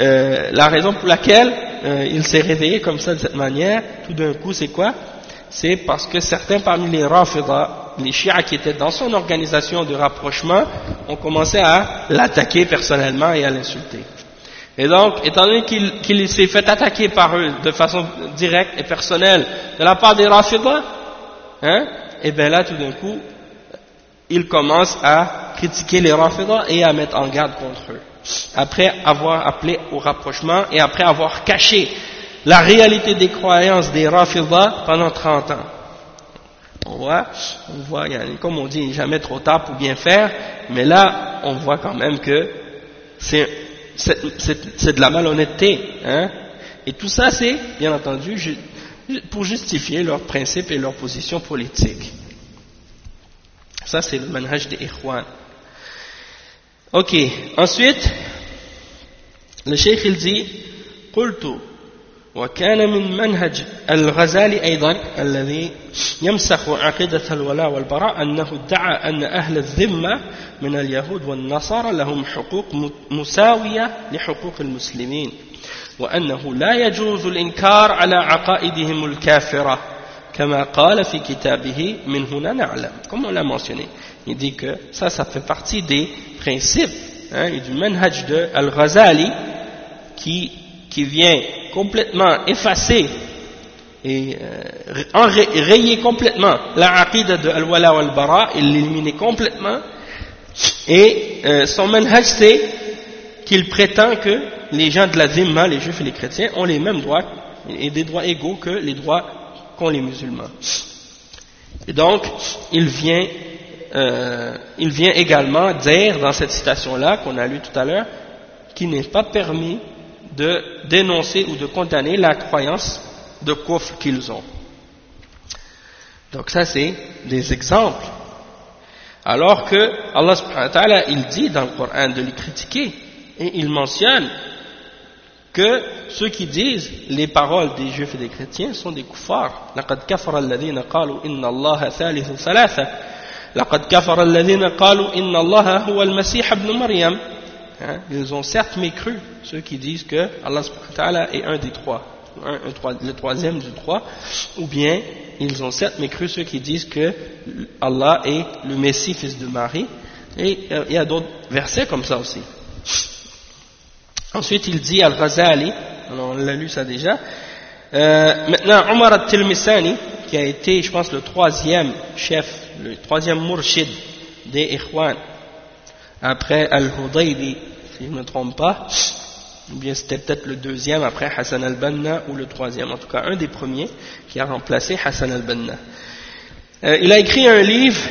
euh, la raison pour laquelle euh, il s'est réveillé comme ça de cette manière. Tout d'un coup, c'est quoi? C'est parce que certains parmi les Rafidah les chiites qui étaient dans son organisation de rapprochement ont commencé à l'attaquer personnellement et à l'insulter. Et donc, étant donné qu'il s'est fait attaquer par eux de façon directe et personnelle de la part des Rafidah, hein, et bien là, tout d'un coup, il commence à critiquer les Rafidah et à mettre en garde contre eux. Après avoir appelé au rapprochement et après avoir caché la réalité des croyances des Rafidah pendant 30 ans. On voit, on voit, comme on dit, jamais trop tard pour bien faire, mais là, on voit quand même que c'est de la malhonnêteté, hein. Et tout ça, c'est, bien entendu, pour justifier leurs principes et leur position politique. Ça, c'est le manhaj des Ikhwan. Ok, ensuite, le cheikh il dit, وكان من منهج الغزالي أيضا الذي يمسخ عقيدة الولاء والبراء أنه ادعى أن أهل الذمة من اليهود والنصارى لهم حقوق مساوية لحقوق المسلمين وأنه لا يجوز الإنكار على عقائدهم الكافرة كما قال في كتابه من هنا نعلم. Comme on l'a mentionné il dit que ça ça fait partie des principes hein, du manhaj de Al-Ghazali qui qui vient complètement effacer et euh, rayer complètement la aqidah de Al-Wala wal-Bara, il l'éliminer complètement, et euh, son manhaj c'est qu'il prétend que les gens de la Zimma, les juifs et les chrétiens, ont les mêmes droits, et des droits égaux que les droits qu'ont les musulmans. Et donc, il vient, euh, il vient également dire dans cette citation-là, qu'on a lu tout à l'heure, qu'il n'est pas permis de dénoncer ou de condamner la croyance de kufr qu'ils ont. Donc ça c'est des exemples. Alors que Allah subhanahu wa ta'ala il dit dans le Coran de les critiquer et il mentionne que ceux qui disent les paroles des juifs et des chrétiens sont des kuffars. لقد كفر الذين قالوا إن الله ثالث ثلاثة لقد كفر الذين قالوا إن الله هو المسيح ابن مريم Hein? ils ont certes mécru ceux qui disent que Allah est un des trois, le troisième du trois, ou bien ils ont certes mécru ceux qui disent que Allah est le Messie, fils de Marie, et euh, il y a d'autres versets comme ça aussi. Ensuite, il dit Al-Ghazali, on l'a lu ça déjà, euh, maintenant Omar al-Tilmisani, qui a été, je pense, le troisième chef, le troisième murshid des Ikhwan, après Al-Hudaybi, si je ne me trompe pas, ou bien c'était peut-être le deuxième après Hassan al-Banna ou le troisième, en tout cas un des premiers qui a remplacé Hassan al-Banna. Euh, il a écrit un livre,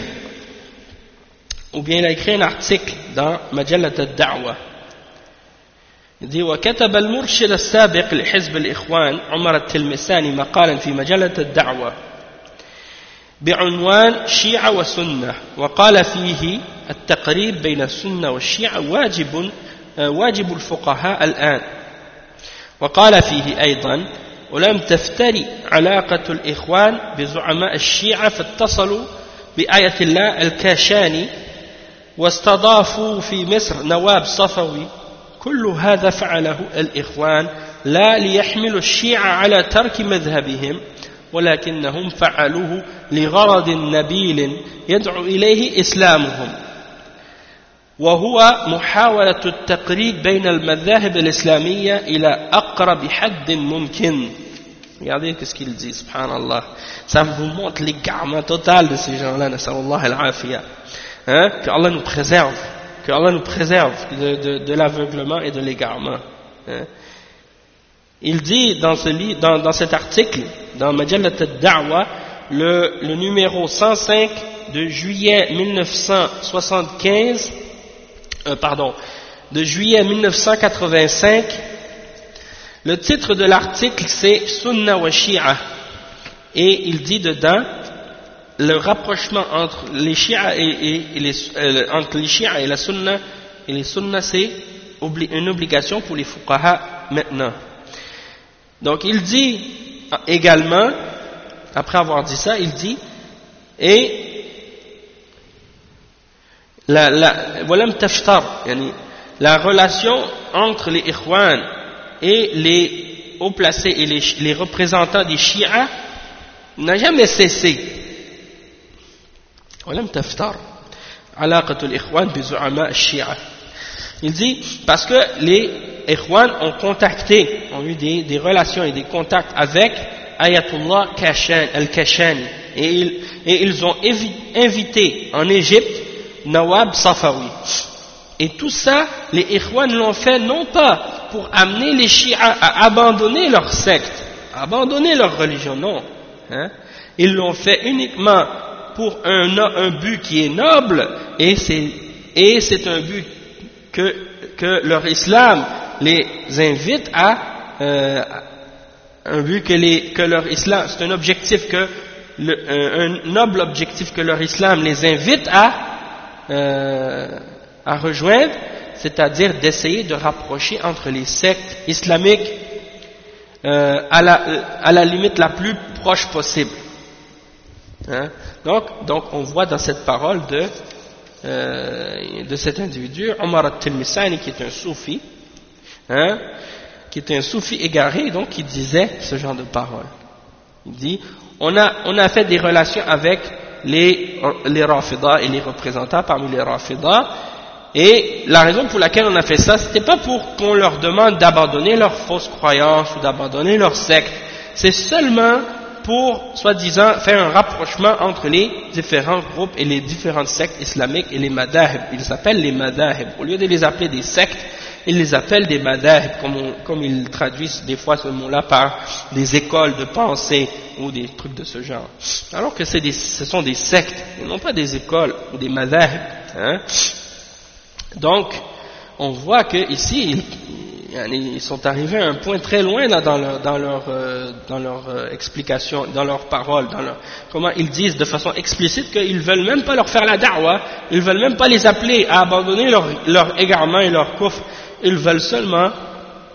ou bien il a écrit un article dans Majalat al-Da'wa, دي وكتب المرشد السابق لحزب الإخوان عمر التلمساني مقالا في مجلة الدعوة بعنوان شيعة وسنة وقال فيه التقريب بين السنة والشيعة واجب واجب الفقهاء الآن. وقال فيه أيضا ولم تفتري علاقة الإخوان بزعماء الشيعة فاتصلوا بآية الله الكاشاني واستضافوا في مصر نواب صفوي. كل هذا فعله الإخوان لا ليحملوا الشيعة على ترك مذهبهم ولكنهم فعلوه لغرض نبيل يدعو إليه إسلامهم. وهو محاولة التقريب بين المذاهب الإسلامية إلى أقرب حد ممكن Regardez ce qu'il dit, subhanallah. Ça vous montre l'égarement total de ces gens-là, nasallallahu al-afiyah. Hein? Que Allah nous préserve, que Allah nous préserve de, de, de l'aveuglement et de l'égarement. Hein? Il dit dans, ce, dans, dans cet article, dans Majalat al-Da'wa, le, le numéro 105 de juillet 1975, euh, pardon, de juillet 1985, le titre de l'article c'est Sunna wa Shia et il dit dedans le rapprochement entre les Shia et, les, euh, entre les Shia et la Sunna et les c'est une obligation pour les fuqaha maintenant. Donc il dit également, après avoir dit ça, il dit et la, la, la relation entre les Ikhwan et les hauts placés et les, représentants des Shia n'a jamais cessé. Il dit parce que les Ikhwan ont contacté, ont eu des, relations et des contacts avec Ayatollah al-Kashani et ils ont invité en Égypte Nawab Safawi. Et tout ça, les Ikhwan l'ont fait non pas pour amener les Shia à abandonner leur secte, abandonner leur religion, non. Hein. Ils l'ont fait uniquement pour un, un, but qui est noble et c'est un but que, que, leur islam les invite à euh, un but que, les, que leur islam, c'est un objectif que le, un, un, noble objectif que leur islam les invite à euh, à rejoindre, c'est-à-dire d'essayer de rapprocher entre les sectes islamiques euh, à, la, à, la, limite la plus proche possible. Hein? Donc, donc, on voit dans cette parole de, euh, de cet individu, Omar al-Tilmisani, qui est un soufi, hein, qui est un soufi égaré, donc qui disait ce genre de parole. Il dit, on a, on a fait des relations avec les, les Rafidah et les représentants parmi les Rafidah, et la raison pour laquelle on a fait ça, c'était pas pour qu'on leur demande d'abandonner leurs fausses croyances ou d'abandonner leur secte. C'est seulement pour, soi-disant, faire un rapprochement entre les différents groupes et les différentes sectes islamiques et les madahib. Ils s'appellent les madahib. Au lieu de les appeler des sectes, ils les appellent des madahib, comme, ils traduisent des fois ce mot-là par des écoles de pensée ou des trucs de ce genre. Alors que ce sont des sectes, et non pas des écoles ou des madahib. Hein. Donc, on voit que ici, ils, sont arrivés à un point très loin dans leur, dans leur, euh, dans leur euh, explication, dans leurs paroles, dans leur, comment ils disent de façon explicite qu'ils ne veulent même pas leur faire la da'wah, ils ne veulent même pas les appeler à abandonner leur, leur égarement et leur coffre, ils veulent seulement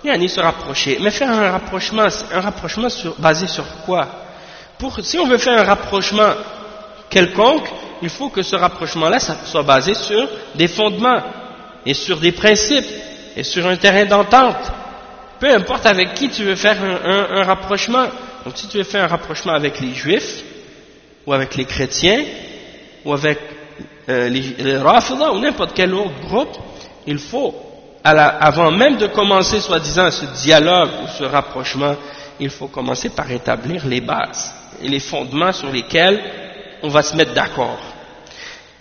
yani, se rapprocher. Mais faire un rapprochement, un rapprochement sur, basé sur quoi? Pour, Si on veut faire un rapprochement quelconque, il faut que ce rapprochement-là soit basé sur des fondements et sur des principes et sur un terrain d'entente. Peu importe avec qui tu veux faire un, rapprochement. Donc si tu veux faire un rapprochement avec les juifs, ou avec les chrétiens, ou avec euh, les, les ou n'importe quel autre groupe, il faut, avant même de commencer soi-disant ce dialogue ou ce rapprochement, il faut commencer par établir les bases et les fondements sur lesquels on va se mettre d'accord.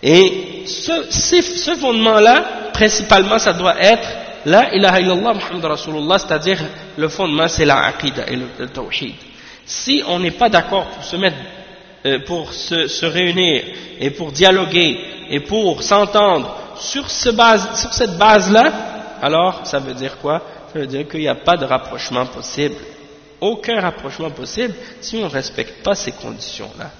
Et ce, ce fondement-là, principalement, ça doit être la ilaha illallah Muhammad Rasulullah, c'est-à-dire le fondement, c'est la aqidah et le, le tawhid. Si on n'est pas d'accord pour se mettre, euh, pour se, se, réunir et pour dialoguer et pour s'entendre sur, ce sur cette base-là, alors ça veut dire quoi? Ça veut dire qu'il n'y a pas de rapprochement possible. Aucun rapprochement possible si on ne respecte pas ces conditions-là.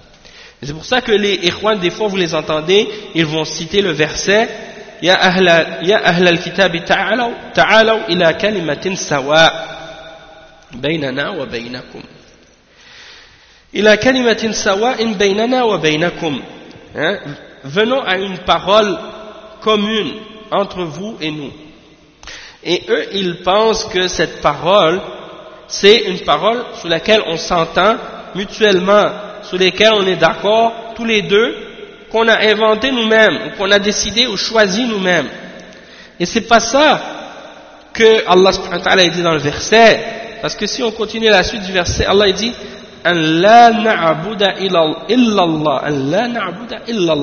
C'est pour ça que les Ikhwan, des fois vous les entendez, ils vont citer le verset Ya al-kitab ta'alaw ta'alaw ila kalimatin sawa baynana wa baynakum. Ila kalimatin sawa'in baynana wa baynakum. Hein? Venons à une parole commune entre vous et nous. Et eux, ils pensent que cette parole, c'est une parole sur laquelle on s'entend mutuellement, sur laquelle on est d'accord tous les deux, qu'on a inventé nous-mêmes, ou qu'on a décidé ou choisi nous-mêmes. Et c'est pas ça que Allah subhanahu wa ta'ala dit dans le verset, parce que si on continue la suite du verset, Allah dit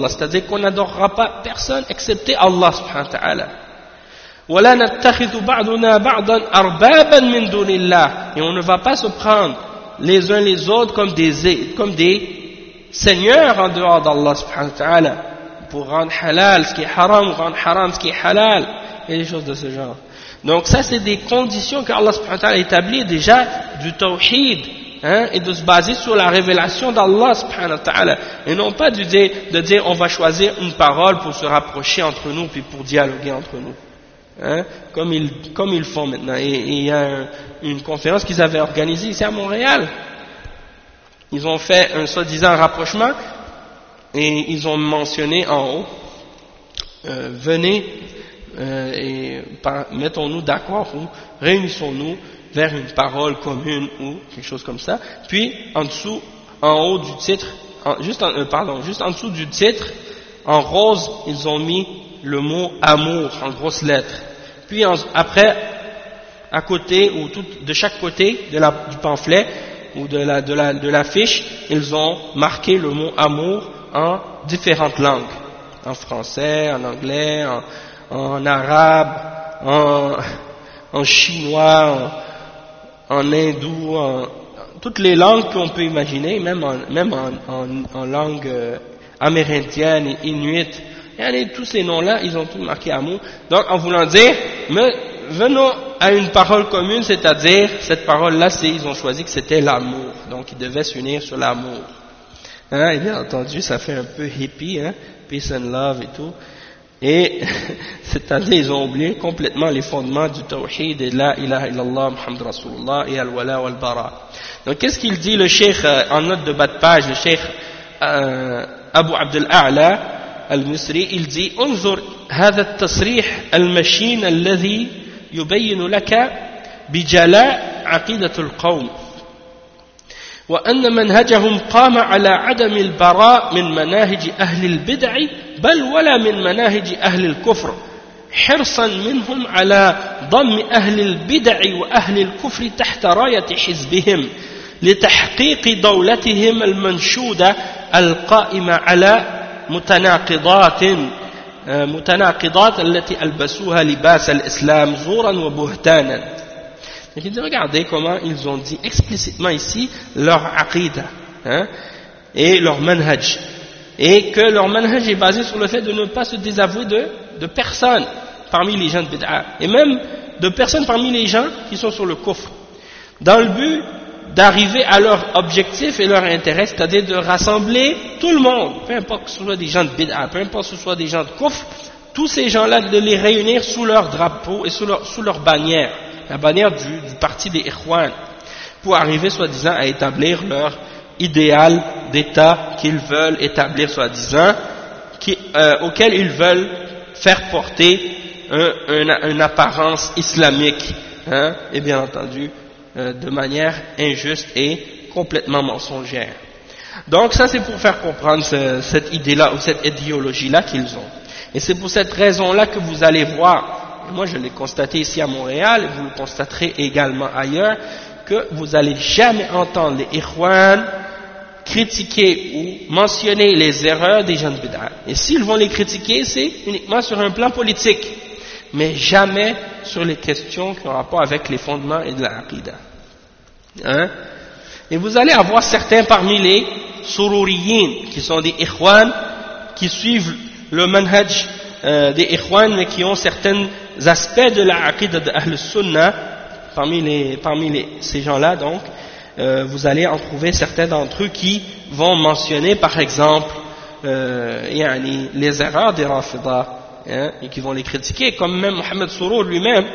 c'est-à-dire qu'on n'adorera pas personne excepté Allah subhanahu wa ta'ala. ولا نتخذ بعضنا بعضا أربابا من دون الله et on ne va pas se prendre les uns les autres comme des, comme des seigneurs en dehors d'Allah subhanahu wa ta'ala pour rendre halal ce qui est haram ou rendre haram ce qui est halal et des choses de ce genre donc ça c'est des conditions qu'Allah subhanahu wa ta'ala a établies déjà du tawhid hein, et de se baser sur la révélation d'Allah subhanahu wa ta'ala et non pas de dire, de dire on va choisir une parole pour se rapprocher entre nous puis pour dialoguer entre nous Hein, comme, ils, font maintenant. Et il y a une conférence qu'ils avaient organisée ici à Montréal. Ils ont fait un soi-disant rapprochement et ils ont mentionné en haut, euh, venez euh, et mettons-nous d'accord ou réunissons-nous vers une parole commune ou quelque chose comme ça. Puis en dessous, en haut du titre, juste euh, pardon, juste en dessous du titre, en rose, ils ont mis le mot amour en grosses lettres. Puis après, à côté, ou tout, de chaque côté de la, du pamphlet, ou de la, de, la, de la fiche, ils ont marqué le mot amour en différentes langues. En français, en anglais, en, en arabe, en, en chinois, en, en hindou, en, toutes les langues qu'on peut imaginer, même en, même en, en langue euh, amérindienne et inuit, et tous ces noms-là, ils ont tous marqué amour. Donc, en voulant dire, mais venons à une parole commune, c'est-à-dire, cette parole-là, ils ont choisi que c'était l'amour. Donc, ils devaient s'unir sur l'amour. Hein, et bien entendu, ça fait un peu hippie, hein, peace and love et tout. Et, c'est-à-dire, ils ont oublié complètement les fondements du tawhid et la ilaha illallah, Muhammad Rasulullah et al-wala wal-bara. Donc, qu'est-ce qu'il dit le cheikh, euh, en note de bas de page, le cheikh euh, Abu Abdel A'la, المصري il انظر هذا التصريح المشين الذي يبين لك بجلاء عقيدة القوم. وأن منهجهم قام على عدم البراء من مناهج أهل البدع بل ولا من مناهج أهل الكفر حرصا منهم على ضم أهل البدع وأهل الكفر تحت راية حزبهم لتحقيق دولتهم المنشودة القائمة على متناقضات متناقضات التي ألبسوها لباس الإسلام زورا وبهتانا regardez comment ils ont dit explicitement ici leur aqidah hein, et leur manhaj et que leur manhaj est basé sur le fait de ne pas se désavouer de, de personne parmi les gens de bid'a et même de personnes parmi les gens qui sont sur le kufr dans le but d'arriver à leur objectif et leur intérêt, c'est-à-dire de rassembler tout le monde, peu importe que ce soit des gens de bid'a, peu importe que ce soit des gens de kouf, tous ces gens-là, de les réunir sous leur drapeau et sous leur, sous leur bannière, la bannière du, parti des Ikhwan, pour arriver soi-disant à établir leur idéal d'État qu'ils veulent établir soi-disant, euh, auquel ils veulent faire porter une apparence islamique, hein, et bien entendu euh, de manière injuste et complètement mensongère. Donc ça c'est pour faire comprendre cette idée-là ou cette idéologie-là qu'ils ont. Et c'est pour cette raison-là que vous allez voir, moi je l'ai constaté ici à Montréal, et vous le constaterez également ailleurs, que vous n'allez jamais entendre les Ikhwan critiquer ou mentionner les erreurs des jeunes bid'a. Et s'ils vont les critiquer, c'est uniquement sur un plan politique mais jamais sur les questions qui ont rapport avec les fondements et de la aqidah. Hein? Et vous allez avoir certains parmi les sururiyin, qui sont des ikhwan, qui suivent le manhaj euh, des ikhwan, mais qui ont certains aspects de la aqidah de Ahl Sunnah, parmi, les, parmi les, ces gens-là, donc, euh, vous allez en trouver certains d'entre eux qui vont mentionner, par exemple, euh, les erreurs des Rafidah, hein, et qui vont les critiquer, comme même Mohamed Sourour lui-même,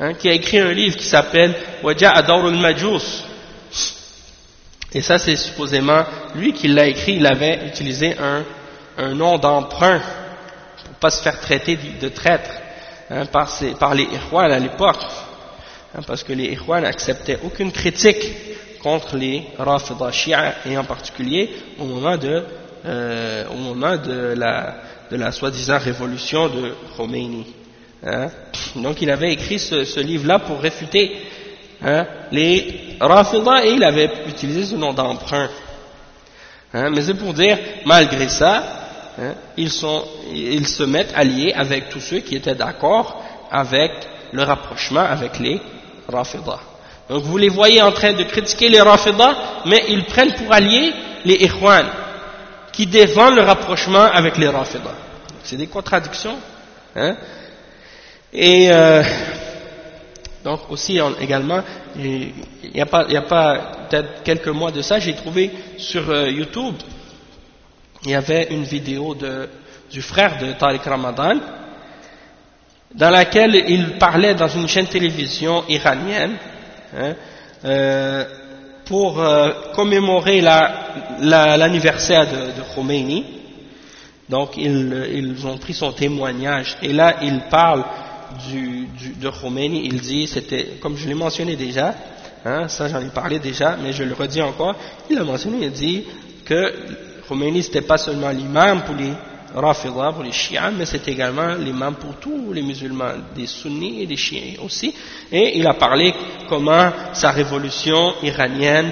hein, qui a écrit un livre qui s'appelle Waja'a Dawr al-Majus. Et ça, c'est supposément lui qui l'a écrit, il avait utilisé un, un nom d'emprunt pour pas se faire traiter de traître hein, par, par, les Ikhwan à l'époque, parce que les Ikhwan n'acceptaient aucune critique contre les Rafida Shia, et en particulier au moment de, euh, au moment de la, de la soi-disant révolution de Khomeini. Hein. Donc il avait écrit ce, livre-là pour réfuter hein, les Rafida et il avait utilisé ce nom d'emprunt. Hein, mais c'est pour dire, malgré ça, ils, se mettent alliés avec tous ceux qui étaient d'accord avec le rapprochement avec les Rafida. Donc vous les voyez en train de critiquer les Rafida, mais ils prennent pour alliés les Ikhwan, qui défendent le rapprochement avec les Rafida. C'est des contradictions. Hein. Et euh, donc aussi également, il n'y a pas, pas peut-être quelques mois de ça, j'ai trouvé sur euh, YouTube, il y avait une vidéo de, du frère de Tariq Ramadan, dans laquelle il parlait dans une chaîne télévision iranienne, hein, euh, pour euh, commémorer l'anniversaire la, de, de Khomeini. Donc ils, ils ont pris son témoignage. Et là il parle du, du, de Khomeini, il dit, c'était, comme je l'ai mentionné déjà, hein, ça j'en ai parlé déjà, mais je le redis encore, il a mentionné, il dit que Khomeini c'était pas seulement l'imam pour les Rafida, pour les chiites, mais c'était également l'imam pour tous les musulmans, des sunnis et des chiites aussi, et il a parlé comment sa révolution iranienne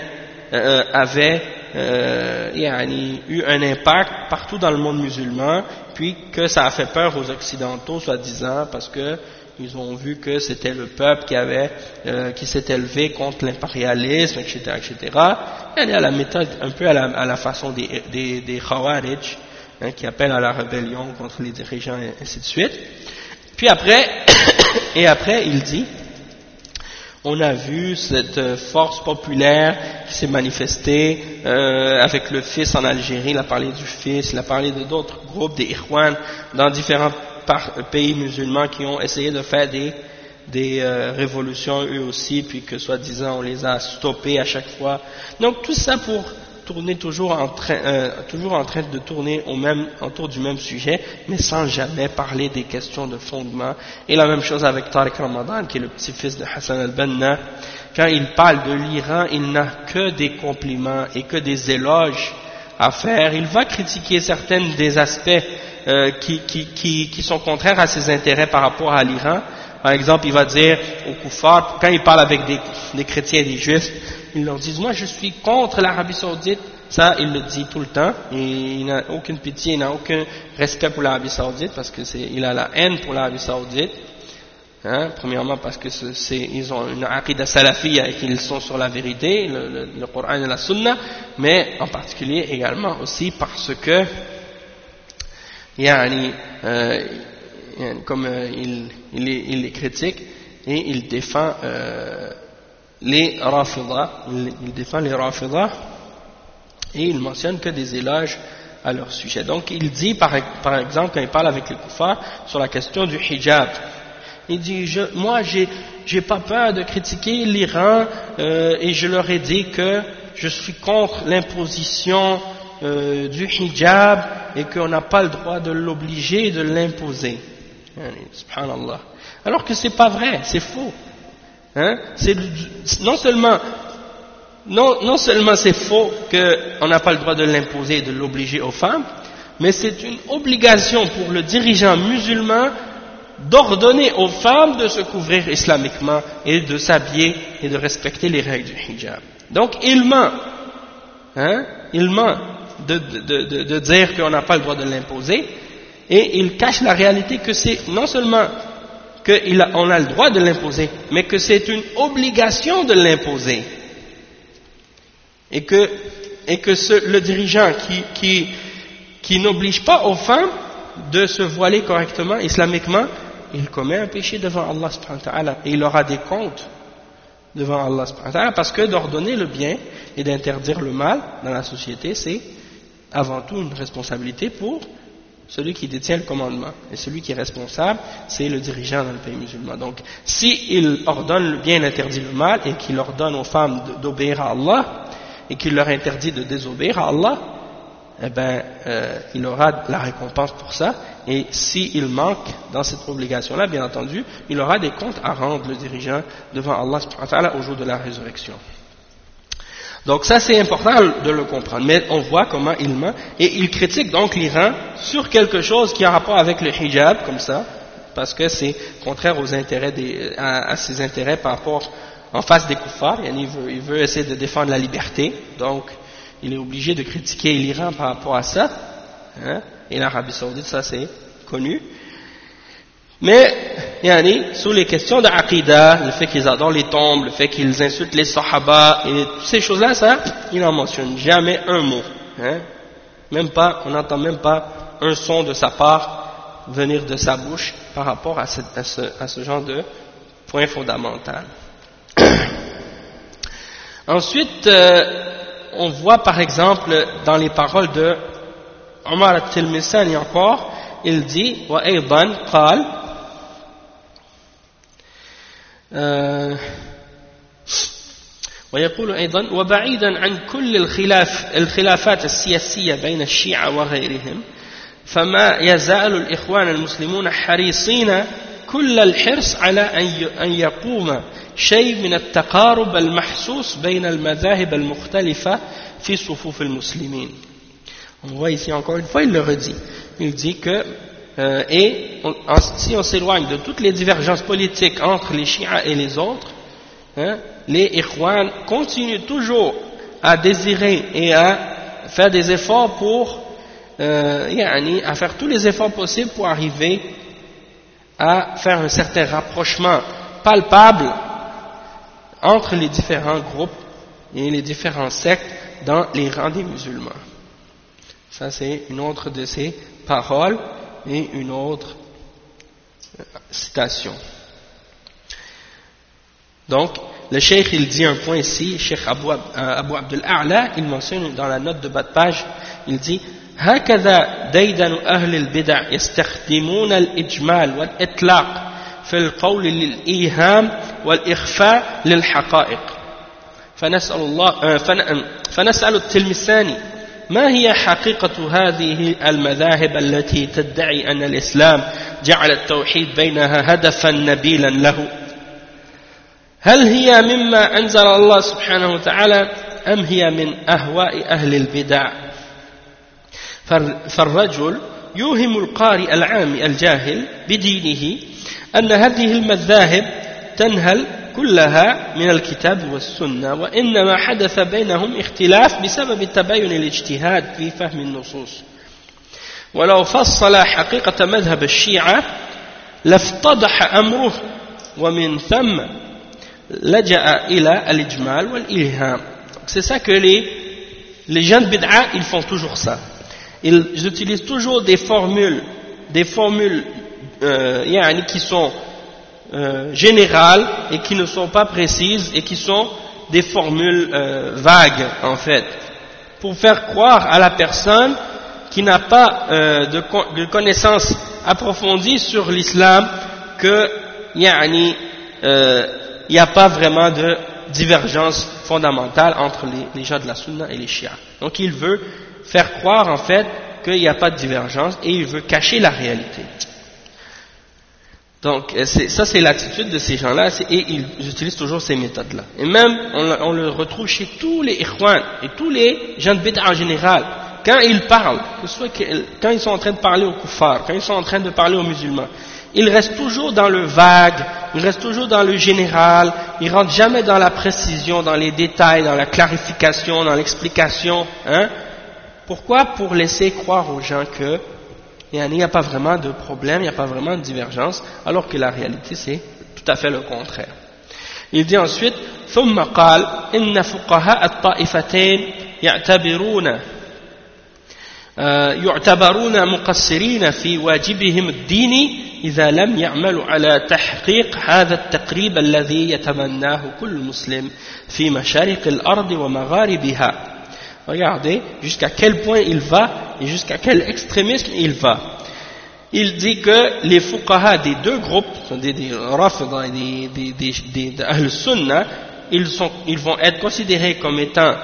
euh, avait euh, eu un impact partout dans le monde musulman, puis que ça a fait peur aux occidentaux, soi-disant, parce que ils ont vu que c'était le peuple qui avait, euh, qui s'était élevé contre l'impérialisme, etc., etc. Est à la méthode, un peu à la, à la façon des, des, des Khawarij, hein, qui appellent à la rébellion contre les dirigeants, et ainsi de suite. Puis après, et après, il dit, on a vu cette force populaire qui s'est manifestée euh, avec le fils en Algérie, il a parlé du fils, il a parlé de d'autres groupes, des Irwan, dans différents pays musulmans qui ont essayé de faire des, des euh, révolutions eux aussi, puis que soi-disant on les a stoppés à chaque fois. Donc tout ça pour tourner toujours en train, euh, toujours en train de tourner au même, autour du même sujet, mais sans jamais parler des questions de fondement. Et la même chose avec Tariq Ramadan, qui est le petit-fils de Hassan al-Banna. Quand il parle de l'Iran, il n'a que des compliments et que des éloges à faire. Il va critiquer certains des aspects euh, qui, qui, qui, qui, sont contraires à ses intérêts par rapport à l'Iran. Par exemple, il va dire aux koufars, quand il parle avec des, des chrétiens et des juifs, ils leur disent, moi je suis contre l'Arabie Saoudite, ça il le dit tout le temps, il n'a aucune pitié, il n'a aucun respect pour l'Arabie Saoudite, parce qu'il a la haine pour l'Arabie Saoudite, hein, premièrement parce que c'est, ils ont une aqidah salafiyya et qu'ils sont sur la vérité, le, le, Coran et la Sunna, mais en particulier également aussi parce que, yani, euh, comme euh, il, il, il, les critique, et il défend euh, les Rafidah, il, défend les Rafidah et il mentionne que des éloges à leur sujet. Donc il dit par, exemple quand il parle avec les koufars sur la question du hijab, il dit je, moi j'ai j'ai pas peur de critiquer l'Iran euh, et je leur ai dit que je suis contre l'imposition euh, du hijab et qu'on n'a pas le droit de l'obliger et de l'imposer. Subhanallah. Alors que c'est pas vrai, c'est faux. Hein? non seulement, non, non seulement c'est faux qu'on n'a pas le droit de l'imposer et de l'obliger aux femmes, mais c'est une obligation pour le dirigeant musulman d'ordonner aux femmes de se couvrir islamiquement et de s'habiller et de respecter les règles du hijab. Donc il ment, hein, il ment de, de, de, de dire qu'on n'a pas le droit de l'imposer, et il cache la réalité que c'est non seulement qu'on a le droit de l'imposer, mais que c'est une obligation de l'imposer. Et que, et que ce, le dirigeant qui, qui, qui n'oblige pas aux femmes de se voiler correctement, islamiquement, il commet un péché devant Allah subhanahu wa ta'ala et il aura des comptes devant Allah parce que d'ordonner le bien et d'interdire le mal dans la société, c'est avant tout une responsabilité pour celui qui détient le commandement. Et celui qui est responsable, c'est le dirigeant dans le pays musulman. Donc, s'il ordonne le bien et interdit le mal, et qu'il ordonne aux femmes d'obéir à Allah, et qu'il leur interdit de désobéir à Allah, eh ben, euh, il aura la récompense pour ça. Et s'il manque dans cette obligation-là, bien entendu, il aura des comptes à rendre le dirigeant devant Allah au jour de la résurrection. Donc ça c'est important de le comprendre, mais on voit comment il ment, et il critique donc l'Iran sur quelque chose qui a rapport avec le hijab, comme ça, parce que c'est contraire aux intérêts des, à, ses intérêts par rapport en face des koufars, il veut, il veut essayer de défendre la liberté, donc il est obligé de critiquer l'Iran par rapport à ça, hein, et l'Arabie Saoudite, ça c'est connu. Mais, yani, sous les questions d'Aqidah, le fait qu'ils adorent les tombes, le fait qu'ils insultent les Sahaba, et toutes ces choses-là, ça, il n'en mentionne jamais un mot. Hein. Même pas, on n'entend même pas un son de sa part venir de sa bouche par rapport à, ce, à ce, genre de point fondamental. Ensuite, euh, on voit par exemple dans les paroles de Omar al-Tilmisani encore, il dit, wa qal, آه، ويقول أيضا وبعيدا عن كل الخلاف الخلافات السياسية بين الشيعة وغيرهم فما يزال الإخوان المسلمون حريصين كل الحرص على أن يقوم شيء من التقارب المحسوس بين المذاهب المختلفة في صفوف المسلمين. On voit ici encore une fois, il le redit. Il dit que Euh, et si on s'éloigne de toutes les divergences politiques entre les chiites et les autres, hein, les ikhwan continuent toujours à désirer et à faire des efforts pour, euh, à faire tous les efforts possibles pour arriver à faire un certain rapprochement palpable entre les différents groupes et les différents sectes dans les rangs des musulmans. Ça, c'est une autre de ces paroles et une autre citation. Donc, le cheikh il dit un point ici, cheikh Abu, Abu Abdul A'la, il mentionne dans la note de bas de page, il dit هكذا ديدن أهل البدع يستخدمون الإجمال والإطلاق في القول للإيهام والإخفاء للحقائق فنسأل الله فنسأل التلمساني ما هي حقيقة هذه المذاهب التي تدعي أن الإسلام جعل التوحيد بينها هدفا نبيلا له؟ هل هي مما أنزل الله سبحانه وتعالى أم هي من أهواء أهل البدع؟ فالرجل يوهم القارئ العام الجاهل بدينه أن هذه المذاهب تنهل كلها من الكتاب والسنة وإنما حدث بينهم اختلاف بسبب تباين الاجتهاد في فهم النصوص ولو فصل حقيقة مذهب الشيعة لافتضح أمره ومن ثم لجأ إلى الإجمال والإلهام C'est ça que les, les jeunes bid'a, ils font toujours ça. Ils utilisent toujours des formules, des formules euh, qui sont Euh, générales et qui ne sont pas précises et qui sont des formules euh, vagues en fait pour faire croire à la personne qui n'a pas euh, de, de, connaissances approfondies sur l'islam que il n'y a pas vraiment de divergence fondamentale entre les, les, gens de la sunna et les chiites. Donc il veut faire croire en fait qu'il n'y a pas de divergence et il veut cacher la réalité. Donc, euh, ça c'est l'attitude de ces gens-là, et ils utilisent toujours ces méthodes-là. Et même, on, le retrouve chez tous les ikhwan, et tous les gens de bid'a en général. Quand ils parlent, que ce soit quand ils sont en train de parler aux koufars, quand ils sont en train de parler aux musulmans, ils restent toujours dans le vague, ils restent toujours dans le général, ils rentrent jamais dans la précision, dans les détails, dans la clarification, dans l'explication. Hein. Pourquoi? Pour laisser croire aux gens que il n'y a pas vraiment de problème, il n'y a pas vraiment de divergence, alors que la réalité c'est tout à fait le contraire. Il dit ensuite, ثم قال إن فقهاء الطائفتين يعتبرون يعتبرون مقصرين في واجبهم الديني إذا لم يعملوا على تحقيق هذا التقريب الذي يتمناه كل مسلم في مشارق الأرض ومغاربها Regardez jusqu'à quel point il va et jusqu'à quel extrémisme il va. Il dit que les fuqaha des deux groupes, des, des Rafida et des, des, des, Sunnah, ils, ils vont être considérés comme étant,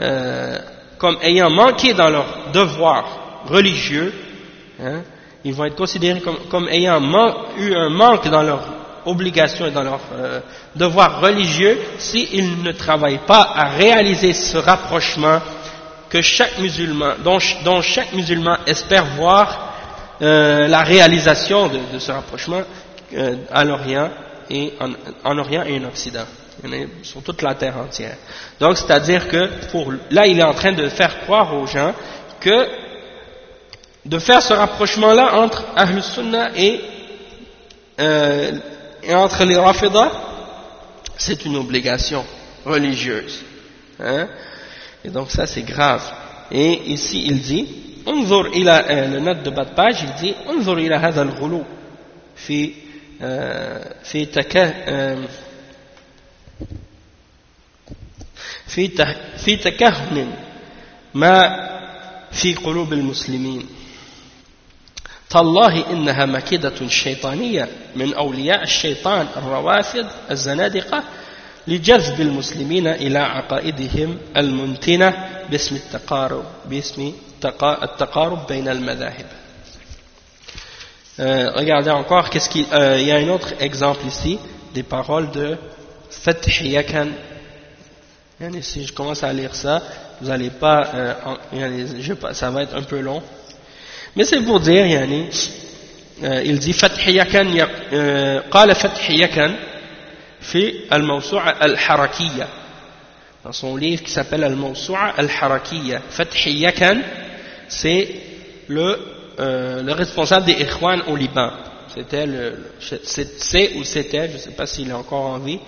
euh, comme ayant manqué dans leur devoir religieux, hein, ils vont être considérés comme, comme ayant eu un manque dans leur obligation et dans leur euh, devoir religieux s'ils ne travaillent pas à réaliser ce rapprochement que chaque musulman, dont, dont chaque musulman espère voir euh, la réalisation de, ce rapprochement euh, à l'Orient et en, en, Orient et en Occident, sur toute la terre entière. Donc, c'est-à-dire que là, il est en train de faire croire aux gens que de faire ce rapprochement-là entre Ahl Sunnah et, euh, et entre les Rafidah, c'est une obligation religieuse. Hein et donc ça c'est grave. Et ici il dit, انظر إلى le note de bas de page, il dit انظر إلى هذا الغلو في في تك في في تكهن ما في قلوب المسلمين تالله إنها مكيدة شيطانية من أولياء الشيطان الروافد الزنادقة لجذب المسلمين إلى عقائدهم المنتنة باسم التقارب باسم التقارب بين المذاهب euh, regardez encore, qu'est-ce qui, euh, il y a un autre exemple ici, des paroles de Fath Yakan. Si je commence à lire ça, vous n'allez pas, euh, je, ça va être un peu long. Mais c'est pour dire, yani, euh, il dit Fath Yakan, euh, قال فتح يكن في الموسوعة الحركية dans son livre qui s'appelle Al-Mawsu'a Al-Harakiyya Fath Yakan c'est le, euh, le responsable des Ikhwan au Liban c'était le c'est ou c'était je ne sais pas s'il est encore en vie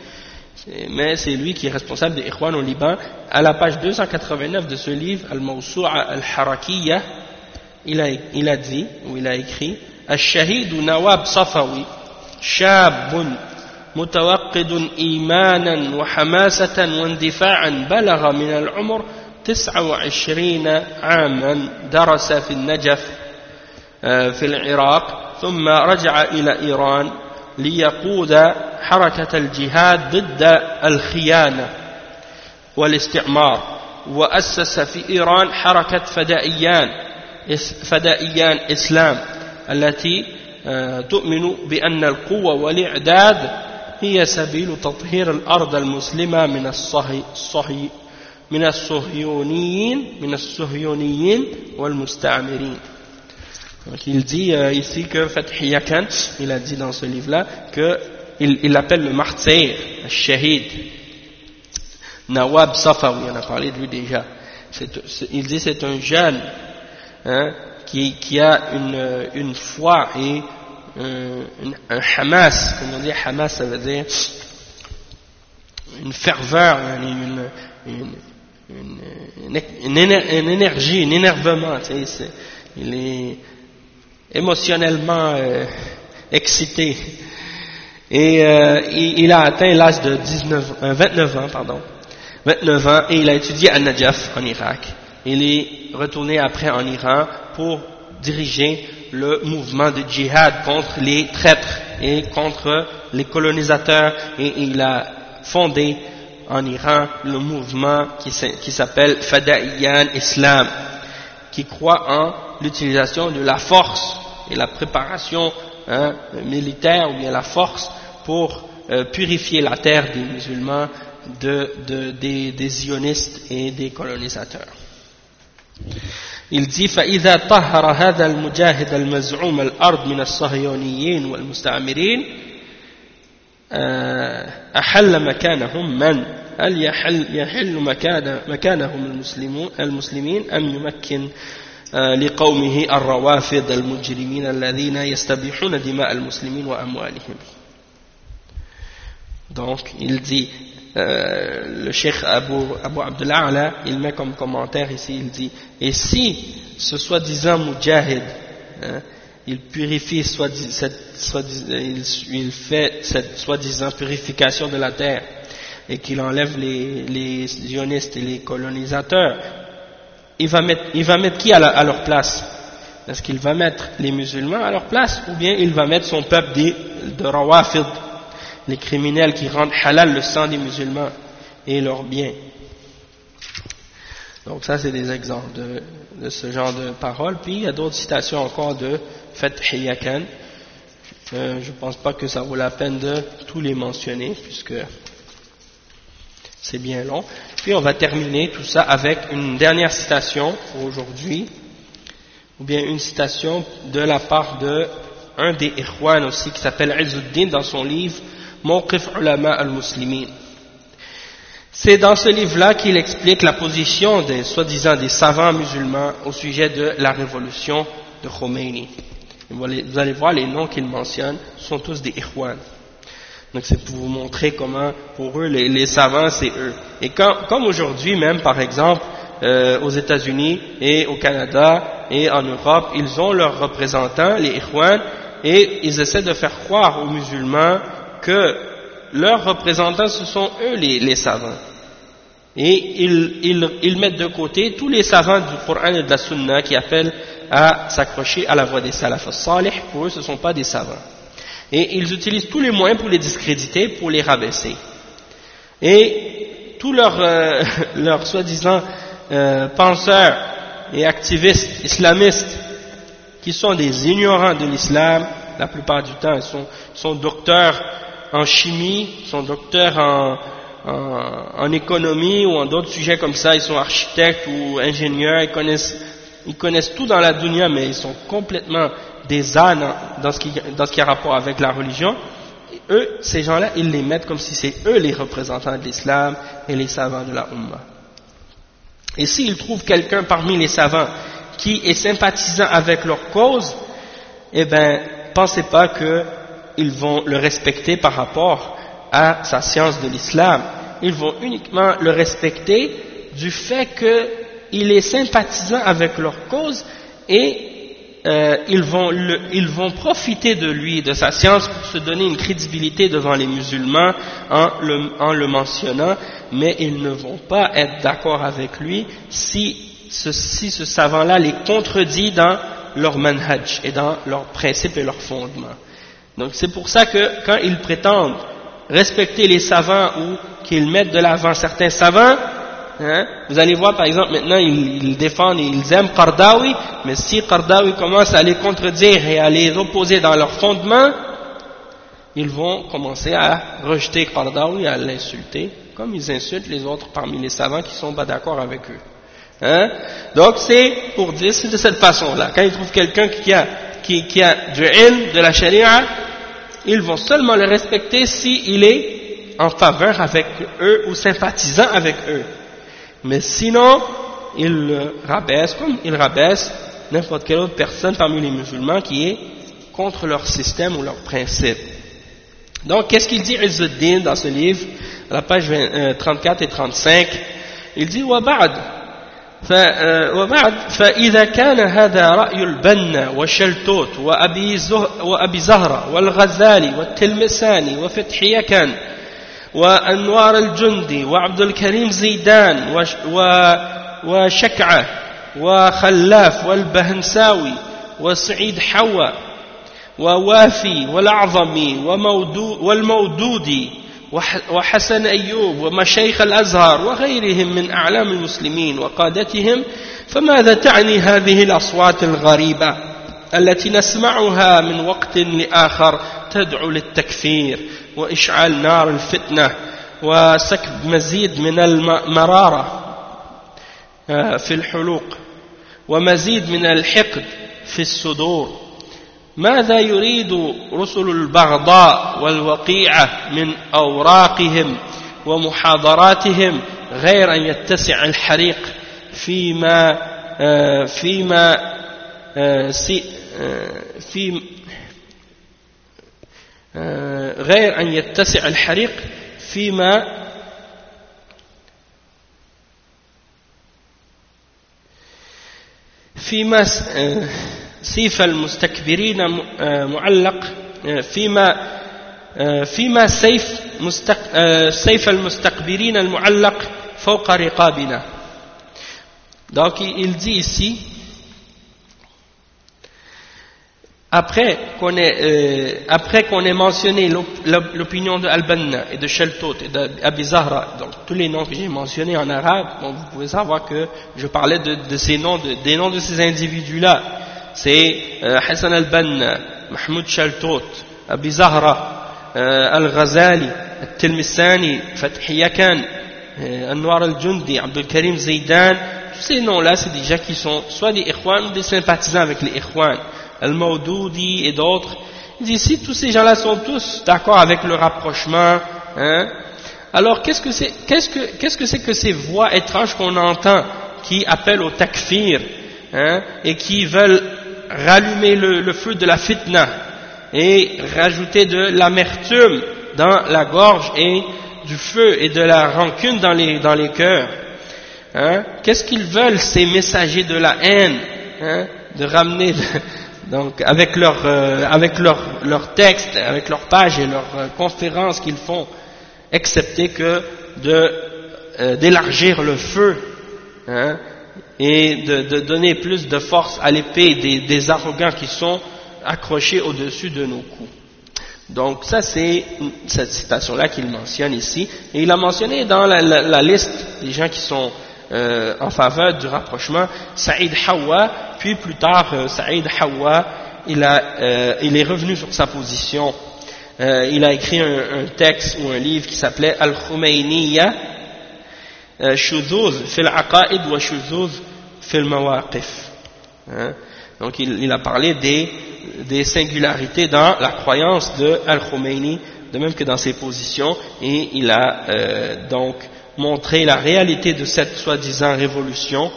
mais c'est lui qui est responsable des Ikhwan au Liban à la page 289 de ce livre Al-Mawsu'a Al-Harakiyya il a, il a dit ou il a écrit Al-Shahid Nawab Safawi شاب متوقد إيمانا وحماسة واندفاعا بلغ من العمر تسعة وعشرين عاما درس في النجف في العراق ثم رجع إلى إيران ليقود حركة الجهاد ضد الخيانة والاستعمار. وأسس في إيران حركة فدائيان فدائيان إسلام التي تؤمن بأن القوة والإعداد هي سبيل تطهير الأرض المسلمة من الصهي الصهي من الصهيونيين من الصهيونيين والمستعمرين Donc il dit euh, ici que Fathi Yakan, il a dit dans ce livre-là, qu'il il appelle le martyr, le shahid, Nawab Safawi, on a parlé de lui déjà. C est, c est, il dit c'est un jeune hein, qui, qui, a une, une foi et un, un, hamas, comme on dit hamas, ça veut dire une ferveur, une, une, une, énergie, un énervement, tu sais, il est émotionnellement euh, excité. Et euh, il, a atteint l'âge de 19, euh, 29 ans, pardon, 29 ans, et il a étudié à Najaf, en Irak. Il est retourné après en Iran pour diriger le mouvement de djihad contre les traîtres et contre les colonisateurs et il a fondé en Iran le mouvement qui s'appelle Fada'iyan Islam qui croit en l'utilisation de la force et la préparation hein, militaire ou bien la force pour euh, purifier la terre des musulmans de, de, des, des zionistes et des colonisateurs. Il dit فإذا طهر هذا المجاهد المزعوم الأرض من الصهيونيين والمستعمرين أحل مكانهم من؟ هل يحل, يحل مكان مكانهم المسلمون المسلمين أم يمكن لقومه الروافد المجرمين الذين يستبيحون دماء المسلمين وأموالهم Donc, il dit, euh, le cheikh Abu, Abdullah, il met comme commentaire ici, il dit, et si ce soi-disant mujahid, hein, il purifie cette, il, fait cette soi-disant purification de la terre et qu'il enlève les, zionistes et les colonisateurs, il va mettre, qui à, leur place? Est-ce qu'il va mettre les musulmans à leur place ou bien il va mettre son peuple de rawafid, les criminels qui rendent halal le sang des musulmans et leurs biens donc ça, c'est des exemples de, ce genre de paroles. Puis il y a d'autres citations encore de Fathiyakan. Euh, je ne pense pas que ça vaut la peine de tous les mentionner, puisque c'est bien long. Puis on va terminer tout ça avec une dernière citation aujourd'hui, ou bien une citation de la part de des Ikhwan aussi, qui s'appelle Izzuddin dans son livre Mawqif Ulama al-Muslimin. C'est dans ce livre-là qu'il explique la position des soi-disant des savants musulmans au sujet de la révolution de Khomeini. Vous allez voir les noms qu'il mentionne sont tous des Ikhwan. Donc c'est pour vous montrer comment pour eux les, savants c'est eux. Et comme aujourd'hui même par exemple euh, aux États-Unis et au Canada et en Europe, ils ont leurs représentants, les Ikhwan, et ils essaient de faire croire aux musulmans que leurs représentants, ce sont eux les, savants. Et ils, mettent de côté tous les savants du Coran et de la Sunna qui appellent à s'accrocher à la voie des salaf salih, pour eux ce ne sont pas des savants. Et ils utilisent tous les moyens pour les discréditer, pour les rabaisser. Et tous leurs, euh, soi-disant euh, penseurs et activistes islamistes, qui sont des ignorants de l'islam, la plupart du temps, ils sont, sont docteurs en chimie, sont docteurs en, en, économie ou en d'autres sujets comme ça, ils sont architectes ou ingénieurs, ils connaissent, ils connaissent tout dans la dunya, mais ils sont complètement des ânes dans ce qui, dans ce qui a rapport avec la religion. eux, ces gens-là, ils les mettent comme si c'est eux les représentants de l'islam et les savants de la Ummah. Et s'ils trouvent quelqu'un parmi les savants qui est sympathisant avec leur cause, eh bien, pensez pas que ils vont le respecter par rapport à sa science de l'islam. Ils vont uniquement le respecter du fait qu'il est sympathisant avec leur cause et euh, ils, vont ils vont profiter de lui, de sa science, pour se donner une crédibilité devant les musulmans en le, en le mentionnant, mais ils ne vont pas être d'accord avec lui si ce, si ce savant-là les contredit dans leur manhaj et dans leurs principes et leurs fondements. Donc c'est pour ça que quand ils prétendent respecter les savants ou qu'ils mettent de l'avant certains savants, hein, vous allez voir par exemple maintenant ils, défendent et ils aiment Qardawi, mais si Qardawi commence à les contredire et à les opposer dans leurs fondements, ils vont commencer à rejeter Qardawi, à l'insulter, comme ils insultent les autres parmi les savants qui sont pas d'accord avec eux. Hein? Donc c'est pour dire, c'est de cette façon-là. Quand ils trouvent quelqu'un qui a, qui, qui a du ilm, de la charia, ils vont seulement le respecter s'il est en faveur avec eux ou sympathisant avec eux. Mais sinon, ils le rabaissent comme ils rabaissent n'importe quelle autre personne parmi les musulmans qui est contre leur système ou leur principe. Donc, qu'est-ce qu'il dit Izzuddin dans ce livre, à la page 34 euh, et 35 Il dit « Waba'ad » آه، وبعد فإذا كان هذا رأي البنا وشلتوت وأبي, وأبي زهرة والغزالي والتلمساني وفتحي يكن وأنوار الجندي وعبد الكريم زيدان وشكعة وخلاف والبهنساوي وسعيد حوا ووافي والأعظمي والمودودي وحسن أيوب ومشايخ الأزهر وغيرهم من أعلام المسلمين وقادتهم فماذا تعني هذه الأصوات الغريبة التي نسمعها من وقت لآخر تدعو للتكفير وإشعال نار الفتنة وسكب مزيد من المرارة آه، في الحلوق ومزيد من الحقد في الصدور؟ ماذا يريد رسل البغضاء والوقيعة من أوراقهم ومحاضراتهم غير أن يتسع الحريق فيما آه، فيما آه، آه، في غير أن يتسع الحريق فيما فيما سيف المستكبرين معلق فيما فيما سيف مستق سيف المستكبرين المعلق فوق رقابنا donc il dit ici après qu'on ait, euh, après qu'on ait mentionné l'opinion de Al-Banna et de Sheltot et d'Abi Zahra, donc tous les noms que j'ai mentionnés en arabe, donc vous pouvez savoir que je parlais de, de ces noms, de, des noms de ces individus-là. c'est euh, Hassan Al-Banna, Mahmoud Sheltot, Abi Zahra, euh, Al-Ghazali, Al-Tilmisani, Fathi Yakan, euh, Anwar Al-Jundi, Abdul Karim Zaidan, tous ces noms-là, c'est des gens qui sont soit des Ikhwan ou des sympathisants avec les Ikhwan. Al-Mawdoudi et d'autres. Si tous ces gens-là sont tous d'accord avec le rapprochement, hein, alors qu'est-ce que c'est qu'est-ce que, qu'est-ce que, c'est que ces voix étranges qu'on entend qui appellent au takfir hein, et qui veulent rallumer le, feu de la fitna et rajouter de l'amertume dans la gorge et du feu et de la rancune dans les, dans les cœurs. Hein? Qu'est-ce qu'ils veulent ces messagers de la haine? Hein, de ramener donc avec leur euh, avec leur leur texte, avec leurs pages et leurs euh, conférences qu'ils font, excepté que de euh, d'élargir le feu hein, et de, donner plus de force à l'épée des, arrogants qui sont accrochés au-dessus de nos coups. Donc ça c'est cette citation-là qu'il mentionne ici, et il a mentionné dans la, liste des gens qui sont euh, en faveur du rapprochement, Saïd Hawa, puis plus tard, euh, Saïd Hawa, il, euh, est revenu sur sa position. Euh, il a écrit un, texte ou un livre qui s'appelait Al-Khumayniya, Shuduz fil Aqaid wa fil Mawaqif. Hein? Donc il, a parlé des, des singularités dans la croyance de Al-Khomeini, de même que dans ses positions, et il a euh, donc montrer la réalité de cette soi-disant révolution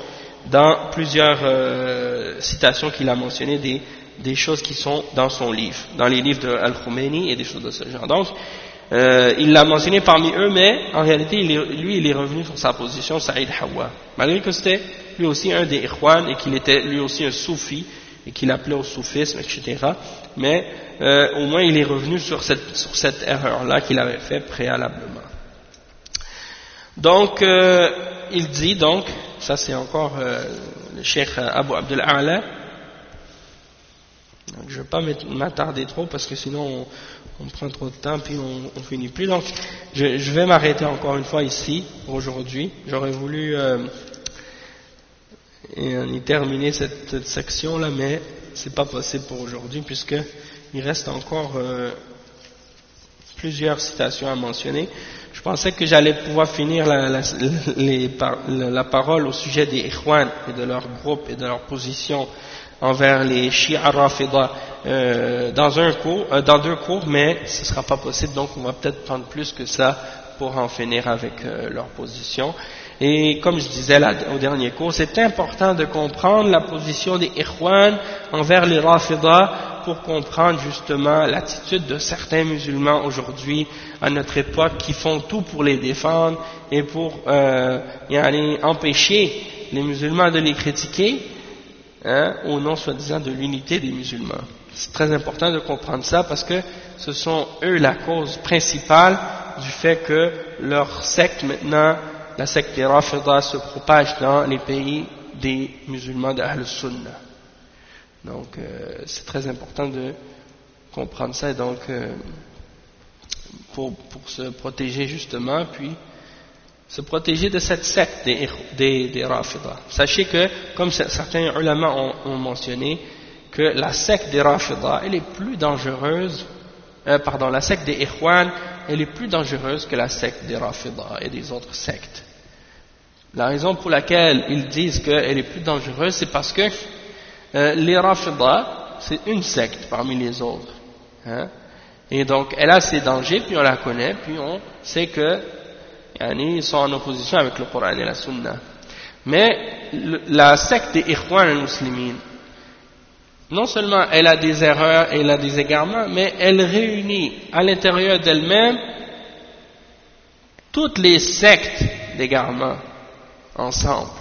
dans plusieurs euh, citations qu'il a mentionnées des, des, choses qui sont dans son livre, dans les livres de Al-Khomeini et des choses de ce genre. Donc, euh, il l'a mentionné parmi eux, mais en réalité, il est, lui, il est revenu sur sa position, Saïd Hawa. Malgré que c'était lui aussi un des Ikhwan et qu'il était lui aussi un soufi et qu'il appelait au soufisme, etc. Mais euh, au moins, il est revenu sur cette, sur cette erreur-là qu'il avait fait préalablement. Donc, euh, il dit donc, ça c'est encore euh, le cheikh Abu Abdul A'la, je ne vais pas m'attarder trop parce que sinon on, prend trop de temps puis on, on finit plus. Donc, je, vais m'arrêter encore une fois ici aujourd'hui. J'aurais voulu euh, y terminer cette, section là, mais c'est pas possible pour aujourd'hui puisque il reste encore euh, plusieurs citations à mentionner. Je pensais que j'allais pouvoir finir la, parole au sujet des Ikhwan et de leur groupe et de leur position envers les Shia Rafida euh, dans un cours, euh, dans deux cours, mais ce ne sera pas possible, donc on va peut-être prendre plus que ça pour en finir avec euh, leur position. Et comme je disais là, au dernier cours, c'est important de comprendre la position des Ikhwan envers les Rafida pour comprendre justement l'attitude de certains musulmans aujourd'hui, à notre époque, qui font tout pour les défendre et pour euh, empêcher les musulmans de les critiquer, hein, au nom soi-disant de l'unité des musulmans. C'est très important de comprendre ça parce que ce sont eux la cause principale du fait que leur secte maintenant, la secte des Rafidah, se propage dans les pays des musulmans de Ahl-Sunnah. Donc euh, c'est très important de comprendre ça, et donc euh, pour, pour, se protéger justement, puis se protéger de cette secte des, des, des Sachez que, comme certains ulama ont, mentionné, que la secte des Rafida, elle est plus dangereuse, euh, pardon, la secte des Ikhwan, elle est plus dangereuse que la secte des Rafida et des autres sectes. La raison pour laquelle ils disent qu'elle est plus dangereuse, c'est parce que euh, les Rafida, c'est une secte parmi les autres. Hein. Et donc, elle a ses dangers, puis on la connaît, puis on sait que ils sont en opposition avec le Coran et la Sunna. Mais la secte des Ikhwan al-Muslimin, non seulement elle a des erreurs, elle a des égarements, mais elle réunit à l'intérieur d'elle-même toutes les sectes d'égarements ensemble.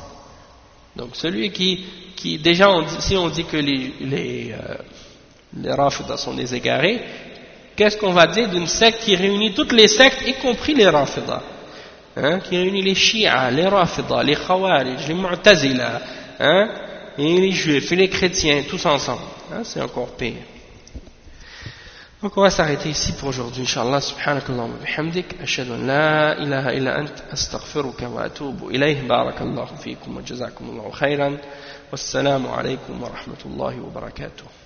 Donc celui qui qui déjà, si on dit que les, les, euh, les sont des égarés, qu'est-ce qu'on va dire d'une secte qui réunit toutes les sectes, y compris les Rafidah hein, qui réunit les Shia, les Rafidah, les Khawarij, les Mu'tazila, et les Juifs et les chrétiens, tous ensemble. C'est encore pire. Donc on va s'arrêter ici pour aujourd'hui, Inch'Allah, subhanakallah wa bihamdik, ashhadu an la ilaha illa ant, astaghfiruka wa atubu ilayh, barakallahu fikum wa jazakumullahu khayran, wassalamu alaykum wa rahmatullahi wa barakatuh.